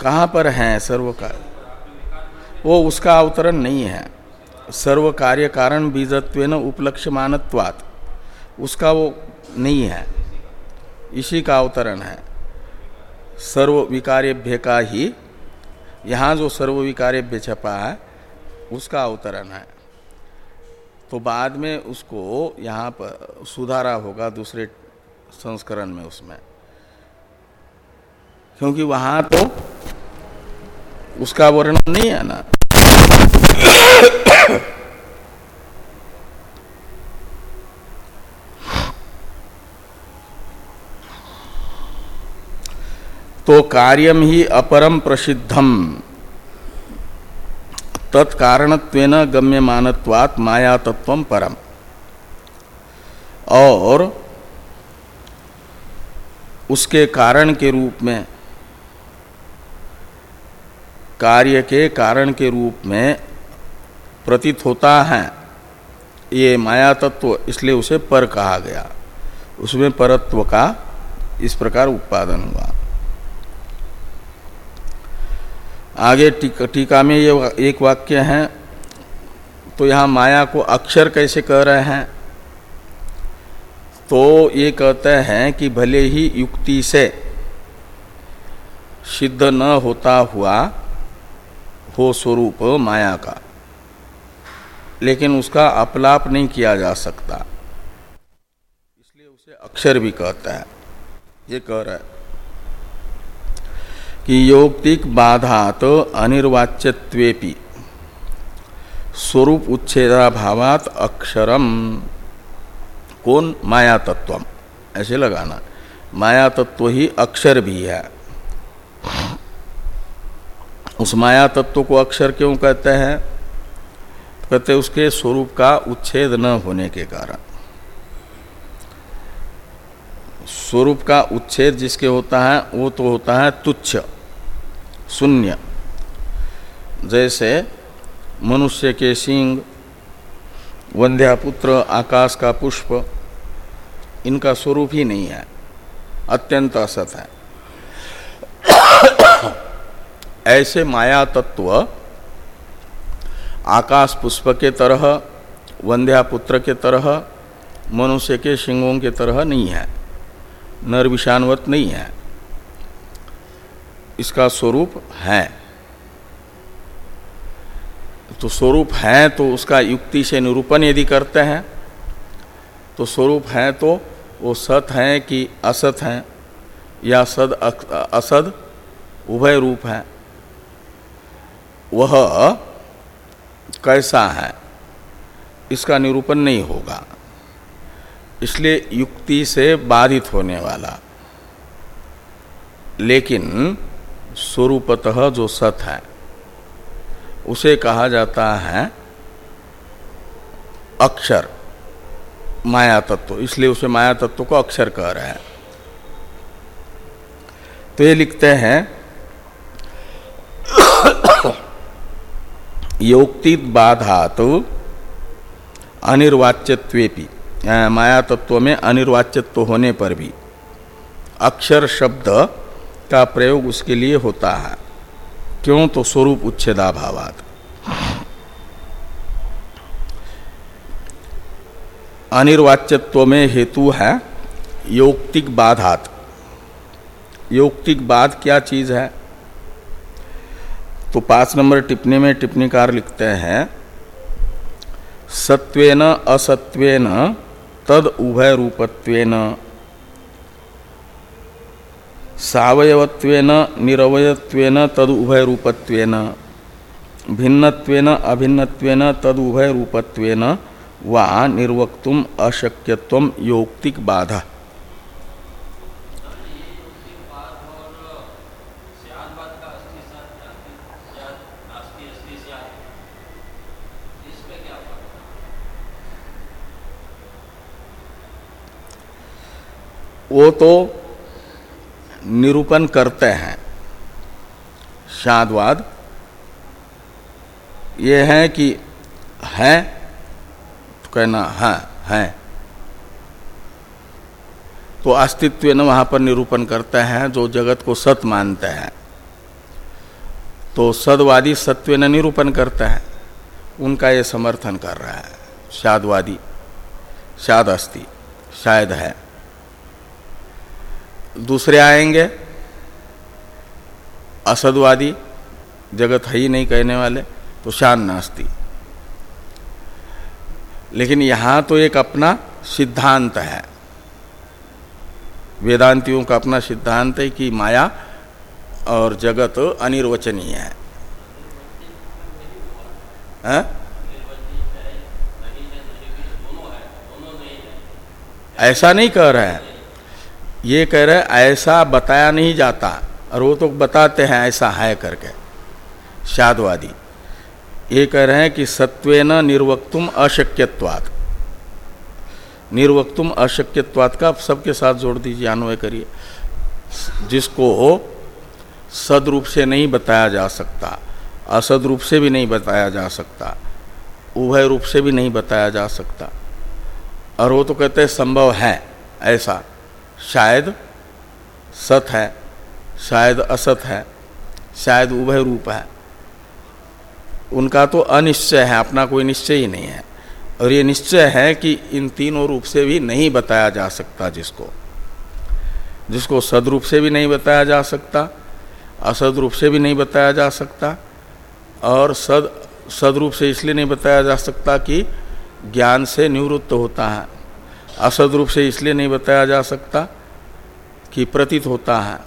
कहाँ पर हैं सर्व कार्य वो उसका अवतरण नहीं है। सर्व कार्य कारण बीजत्व उपलक्ष्य मानत्वात उसका वो नहीं है। इसी का अवतरण है। सर्व विकार्यभ्य का ही, यहाँ जो सर्व विकार्यभ्य छपा है, उसका अवतरण है। तो बाद में उसको यहाँ पर सुधारा होगा दूसरे संस्करण में उसमें। क्योंकि वहाँ तो उसका वर्णन नहीं है ना। तो कार्यम ही अपरम प्रसिद्धम। तत्कारणत्वेन गम्यमानत्वात् माया तत्व परम। और उसके कारण के रूप में, कार्य के कारण के रूप में प्रतीत होता है। ये माया तत्व इसलिए उसे पर कहा गया। उसमें परत्व का इस प्रकार उत्पादन हुआ। आगे टीका टीका में ये एक वाक्य है। तो यहाँ माया को अक्षर कैसे कह रहे हैं? तो ये कहते हैं कि भले ही युक्ति से सिद्ध न होता हुआ हो स्वरूप माया का। लेकिन उसका अपलाप नहीं किया जा सकता। इसलिए उसे अक्षर भी कहता है। ये कह रहा है कि योक्तिक बाधात अनिर्वाच्यत्वेपि स्वरूप उच्छेदा भावात अक्षरम। कौन? माया तत्व ऐसे लगाना। माया तत्व ही अक्षर भी है। उस माया तत्व को अक्षर क्यों कहते हैं? कहते उसके स्वरूप का उच्छेद न होने के कारण। स्वरूप का उच्छेद जिसके होता है, वो तो होता है तुच्छ, शून्य। जैसे मनुष्य के सिंह वंध्यापुत्र आकाश का पुष्प, इनका स्वरूप ही नहीं है, अत्यंत असत है। ऐसे माया तत्व आकाश पुष्प के तरह, वंध्यापुत्र के तरह, मनुष्य के सिंहों के तरह नहीं है नर विषाणवत नहीं है। इसका स्वरूप है। तो स्वरूप है तो उसका युक्ति से निरूपण यदि करते हैं तो स्वरूप है तो वो सत है कि असत है, या सद असद उभय रूप है। वह कैसा है, इसका निरूपण नहीं होगा। इसलिए युक्ति से बाधित होने वाला। लेकिन स्वरूपतः जो सत है, उसे कहा जाता है अक्षर माया तत्व इसलिए उसे माया तत्व को अक्षर कह रहे हैं। तो ये लिखते हैं योक्तित बाधात अनिर्वाच्यत्वेपि। माया तत्व में अनिर्वाच्यत्व होने पर भी। अक्षर शब्द का प्रयोग उसके लिए होता है। क्यों तो स्वरूप उच्छेदाभावात। अनिर्वाच्यत्व में हेतु है योक्तिक बाधात। योक्तिक बाध क्या चीज़ है? तो पाँच नंबर टिप्पणी में टिप्पणीकार लिखते हैं, सत्वेन असत्वेन तद उभय रूपत्वेन, सवयवत्वेन निरवयत्वेन तद उभय रूपत्वेन, भिन्नत्वेन अभिन्नत्वेन तद उभय रूपत्वेन वा निर्वक्तुम अशक्यत्वम योक्तिक बाधा। वो तो निरूपण करते हैं। शादवाद ये है कि है तो कहना है है। तो अस्तित्व न वहाँ पर निरूपण करते हैं, जो जगत को सत मानते हैं। तो सदवादी सत्व न निरूपण करते हैं। उनका ये समर्थन कर रहा है। शादवादी शाद अस्ति शायद है। दूसरे आएँगे। असदवादी जगत है ही नहीं कहने वाले तो शान नास्ती। लेकिन यहाँ तो एक अपना सिद्धांत है। वेदांतियों का अपना सिद्धांत है कि माया और जगत अनिर्वचनीय है, है? ऐसा नहीं कह रहे हैं। ये कह रहे, ऐसा बताया नहीं जाता। और वो तो बताते हैं, ऐसा है करके। शादवादी। ये कह रहे हैं कि सत्वेन निर्वक्तुम अशक्यत्वात्। निर्वक्तुम अशक्यत्वात् का आप सबके साथ जोड़ दीजिए, अन्वय करिए। जिसको हो, सदरूप से नहीं बताया जा सकता असद रूप से भी नहीं बताया जा सकता, उभय रूप से भी नहीं बताया जा सकता। और वो तो कहते हैं, संभव है, ऐसा। शायद सत है, शायद असत है, शायद उभय रूप है। उनका तो अनिश्चय है, अपना कोई निश्चय ही नहीं है। और ये निश्चय है कि इन तीनों रूप से भी नहीं बताया जा सकता जिसको। जिसको सदरूप से भी नहीं बताया जा सकता, असद रूप से भी नहीं बताया जा सकता, और सद सदरूप से इसलिए नहीं बताया जा सकता कि ज्ञान से निवृत्त होता है। असद रूप से इसलिए नहीं बताया जा सकता कि प्रतीत होता है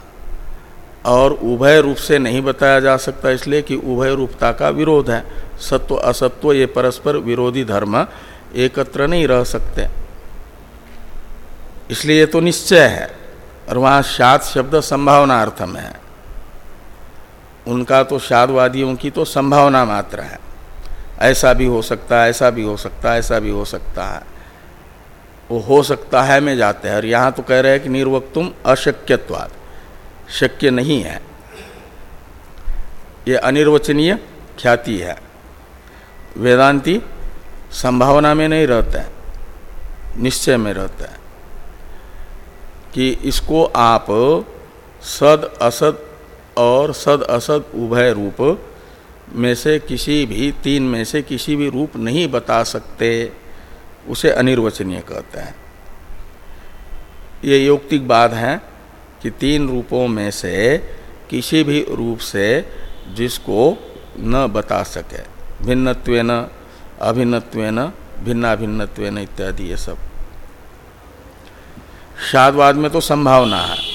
और उभय रूप से नहीं बताया जा सकता इसलिए कि उभय रूपता का विरोध है। सत्व, असत्व, ये परस्पर विरोधी धर्म एकत्र नहीं रह सकते। इसलिए ये तो निश्चय है और वहाँ शाद शब्द संभावना अर्थ में है। उनका तो शादवादियों की तो संभावना मात्र है। ऐसा भी हो सकता है, ऐसा भी हो सकता है, ऐसा भी हो सकता है। वो हो सकता है में जाते हैं। और यहाँ तो कह रहे हैं कि निर्वक्तुम अशक्यत्वाद शक्य नहीं है। ये अनिर्वचनीय ख्याति है। वेदांती संभावना में नहीं रहते हैं। निश्चय में रहते हैं। कि इसको आप सद असद और सद असद उभय रूप में से किसी भी, तीन में से किसी भी रूप नहीं बता सकते। उसे अनिर्वचनीय कहते हैं। ये यौक्तिक बात है कि तीन रूपों में से किसी भी रूप से जिसको न बता सके भिन्नत्व न अभिन्नत्व भिन्नत्वेन, अभिन्नत्वेन न इत्यादि ये सब। शादवाद में तो संभावना है।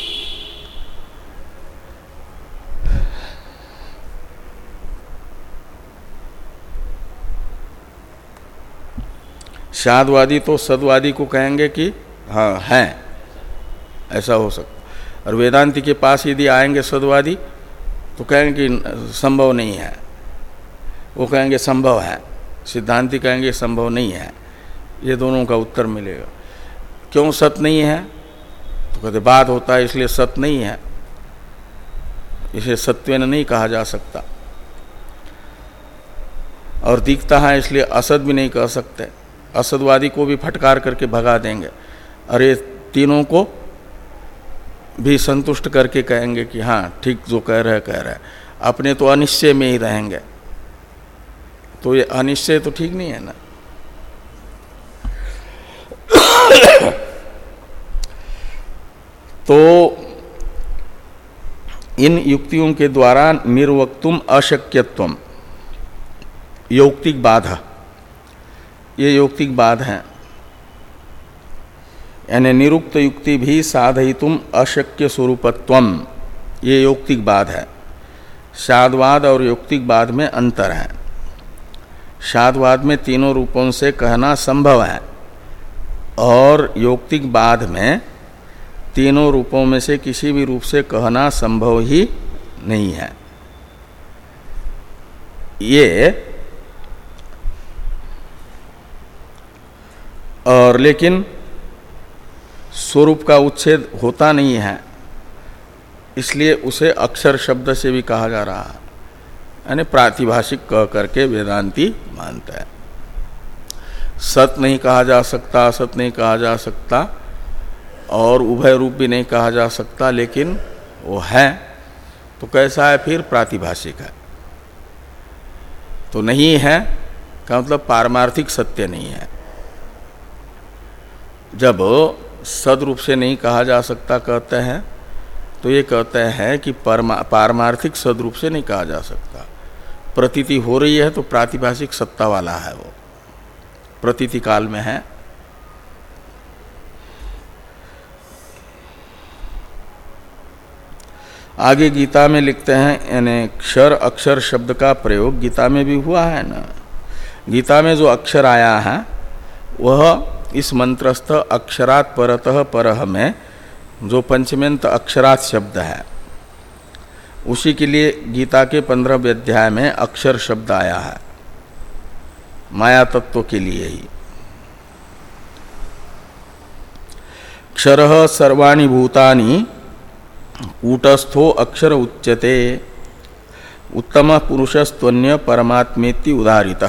शादवादी तो सदवादी को कहेंगे कि हाँ हैं। ऐसा हो सकता और वेदांति के पास यदि आएँगे सदवादी तो कहेंगे कि संभव नहीं है। वो कहेंगे संभव है। सिद्धांति कहेंगे संभव नहीं है। ये दोनों का उत्तर मिलेगा। क्यों सत नहीं है? तो कहते, बात होता है इसलिए सत नहीं है। इसे सत्व नहीं कहा जा सकता। और दिखता है इसलिए असत भी नहीं कह सकते। असदवादी को भी फटकार करके भगा देंगे। अरे, तीनों को भी संतुष्ट करके कहेंगे कि हाँ ठीक जो कह रहे कह रहे। अपने तो अनिश्चय में ही रहेंगे। तो ये अनिश्चय तो ठीक नहीं है ना? तो इन युक्तियों के द्वारा निर्वक्तुम अशक्यत्व यौक्तिक बाधा। ये यौक्तिक बाध है। यानी निरुक्त युक्ति भी साधयितुम अशक्य स्वरूपत्व ये यौक्तिक बाध है। शादवाद और यौक्तिक बाद में अंतर है। शादवाद में तीनों रूपों से कहना संभव है। और यौक्तिक बाद में तीनों रूपों में से किसी भी रूप से कहना संभव ही नहीं है। ये और लेकिन स्वरूप का उच्छेद होता नहीं है, इसलिए उसे अक्षर शब्द से भी कहा जा रहा है। यानी प्रातिभाषिक कह करके वेदांती मानता है। सत नहीं कहा जा सकता, असत नहीं कहा जा सकता, और उभय रूप भी नहीं कहा जा सकता, लेकिन वो है। तो कैसा है? फिर प्रातिभाषिक है। तो नहीं है, का मतलब पारमार्थिक सत्य नहीं है। जब सदरूप से नहीं कहा जा सकता कहते हैं तो ये कहते हैं कि पारमार्थिक सदरूप से नहीं कहा जा सकता। प्रतीति हो रही है तो प्रातिभाषिक सत्ता वाला है वो। प्रतीति काल में है। आगे गीता में लिखते हैं, यानी क्षर अक्षर शब्द का प्रयोग गीता में भी हुआ है ना। गीता में जो अक्षर आया है, वह इस मंत्रस्थ अक्षरात परतः परह में जो पंचमेंत अक्षरात शब्द है, उसी के लिए गीता के पंद्रह अध्याय में अक्षर शब्द आया है, माया तत्व के लिए ही। क्षर सर्वाणी भूतानि, कूटस्थो अक्षर उच्यते, उत्तम पुरुषस्त्वन्य परमात्मेति उदारित।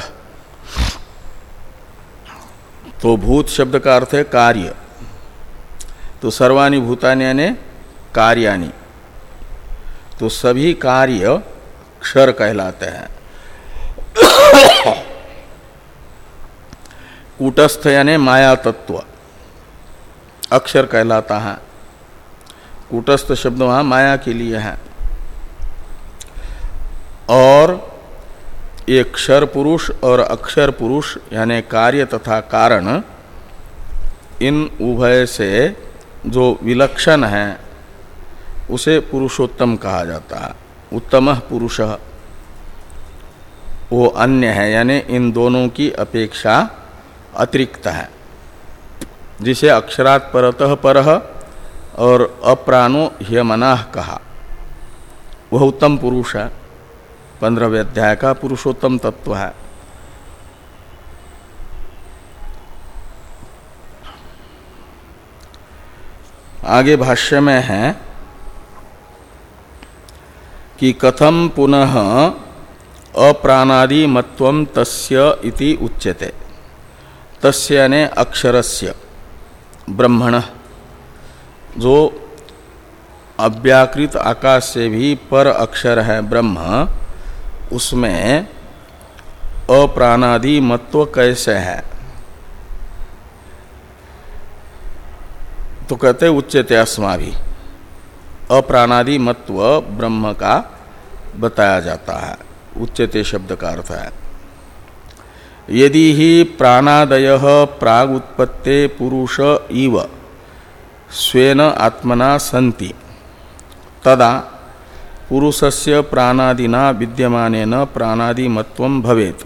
तो भूत शब्द का अर्थ है कार्य। तो सर्वानी भूतानि यानी कार्यानि तो सभी कार्य क्षर कहलाते हैं। कूटस्थ यानी माया तत्व अक्षर कहलाता है। कूटस्थ शब्द वहाँ माया के लिए है। और ये क्षर पुरुष और अक्षर पुरुष, यानी कार्य तथा कारण, इन उभय से जो विलक्षण है, उसे पुरुषोत्तम कहा जाता है। उत्तम पुरुष। वो अन्य है, यानी इन दोनों की अपेक्षा अतिरिक्त है, जिसे अक्षरात परतः पर और अप्राणो ह्यमनाह कहा। वह उत्तम पुरुष है। पंद्रहवें अध्याय का पुरुषोत्तम तत्व है। आगे भाष्य में है कि कथम पुनः अप्राणादि मत्व तस्य इति उच्यते। तस्य ने अक्षरस्य, ब्रह्मण, जो अव्याकृत आकाश से भी पर अक्षर है ब्रह्म उसमें अप्राणादि मत्व कैसे है? तो कहते उच्चते अस्मा भी अप्राणादि मत्व ब्रह्म का बताया जाता है। उच्चते शब्द का अर्थ है। यदि ही प्राणादय प्राग उत्पत्ते पुरुष इव, स्वेन आत्मना सन्ति, तदा पुरुषस्य प्राणादिना विद्यमान प्राणादि मत्व भवेत।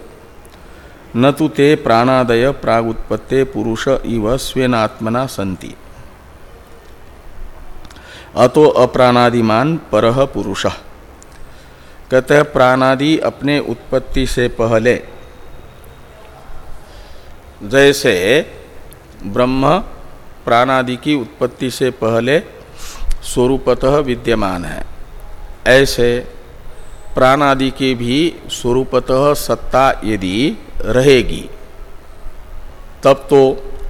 न तो ते प्राणादय प्राग उत्पत्ते पुरुष इव स्वेनात्मना सन्ति। अतो अप्राणादिमान परह पुरुष। कहते प्राणादि अपने उत्पत्ति से पहले? जैसे ब्रह्म प्राणादि की उत्पत्ति से पहले स्वरूपतः विद्यमान है। ऐसे प्राणादि के भी स्वरूपतः सत्ता यदि रहेगी, तब तो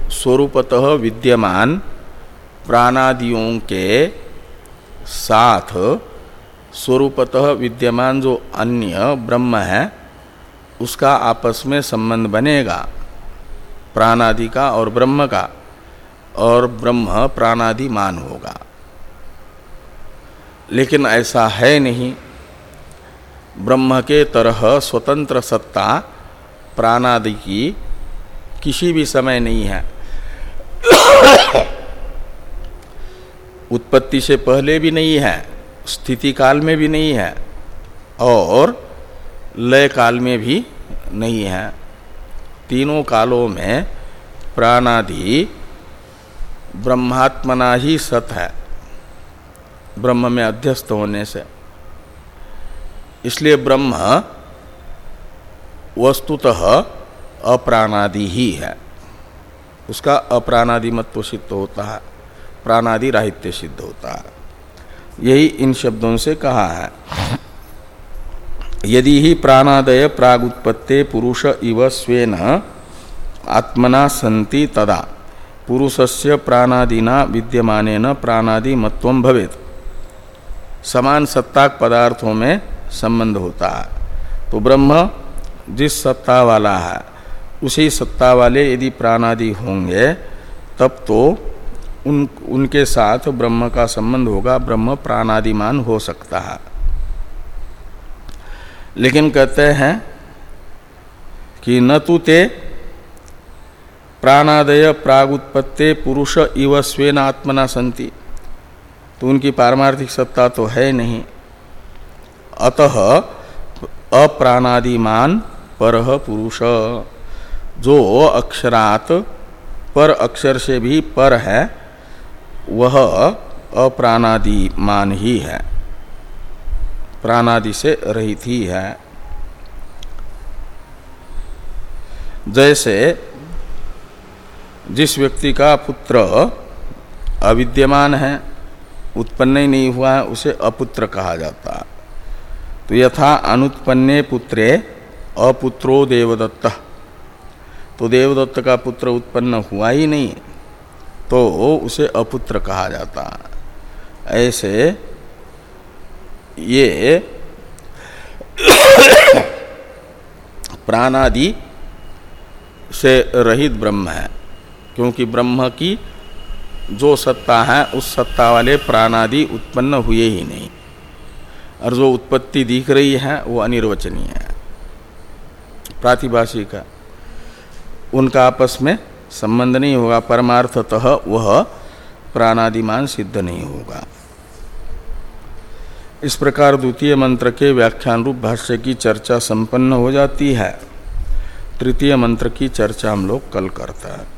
स्वरूपतः विद्यमान प्राणादियों के साथ स्वरूपतः विद्यमान जो अन्य ब्रह्म है, उसका आपस में संबंध बनेगा, प्राणादि का और ब्रह्म का, और ब्रह्म प्राणादि मान होगा। लेकिन ऐसा है नहीं। ब्रह्म के तरह स्वतंत्र सत्ता, प्राणादि की किसी भी समय नहीं है। उत्पत्ति से पहले भी नहीं है, स्थिति काल में भी नहीं है, और लय काल में भी नहीं है। तीनों कालों में प्राणादि ब्रह्मात्मना ही सत है। ब्रह्म में अध्यस्त होने से। इसलिए ब्रह्म वस्तुतः अप्राणादि ही है। उसका अप्राणादि मत्व सिद्ध होता है, प्राणादि राहित्य सिद्ध होता है। यही इन शब्दों से कहा है। यदि ही प्राणादय प्रागुत्पत्ते पुरुष इव स्वेन आत्मना संति तदा। पुरुषस्य प्राणादिना विद्यमान प्राणादि मत्व भवेत। समान सत्ताक पदार्थों में संबंध होता है। तो ब्रह्म जिस सत्ता वाला है, उसी सत्ता वाले यदि प्राणादि होंगे, तब तो उन, उनके साथ ब्रह्म का संबंध होगा, ब्रह्म प्राणादिमान हो सकता है। लेकिन कहते हैं कि न तो ते प्राणादय प्रागुत्पत्ते पुरुष इव स्वेन आत्मना संति। तो उनकी पारमार्थिक सत्ता तो है नहीं। अतः अप्राणादिमान पर पुरुष। जो अक्षरात पर अक्षर से भी पर है, वह अप्राणादि मान ही है। प्राणादि से रहित ही है। जैसे जिस व्यक्ति का पुत्र अविद्यमान है उत्पन्न ही नहीं हुआ है, उसे अपुत्र कहा जाता है। तो यथा अनुत्पन्ने पुत्रे अपुत्रो देवदत्त। तो देवदत्त का पुत्र उत्पन्न हुआ ही नहीं तो उसे अपुत्र कहा जाता ऐसे ये प्राणादि से रहित ब्रह्म है, क्योंकि ब्रह्म की जो सत्ता है, उस सत्ता वाले प्राणादि उत्पन्न हुए ही नहीं। और जो उत्पत्ति दिख रही है, वो अनिर्वचनीय है। प्रातिभाषिक उनका आपस में संबंध नहीं होगा, परमार्थतः वह प्राणादिमान सिद्ध नहीं होगा। इस प्रकार द्वितीय मंत्र के व्याख्यान रूप भाष्य की चर्चा संपन्न हो जाती है। तृतीय मंत्र की चर्चा हम लोग कल करते हैं।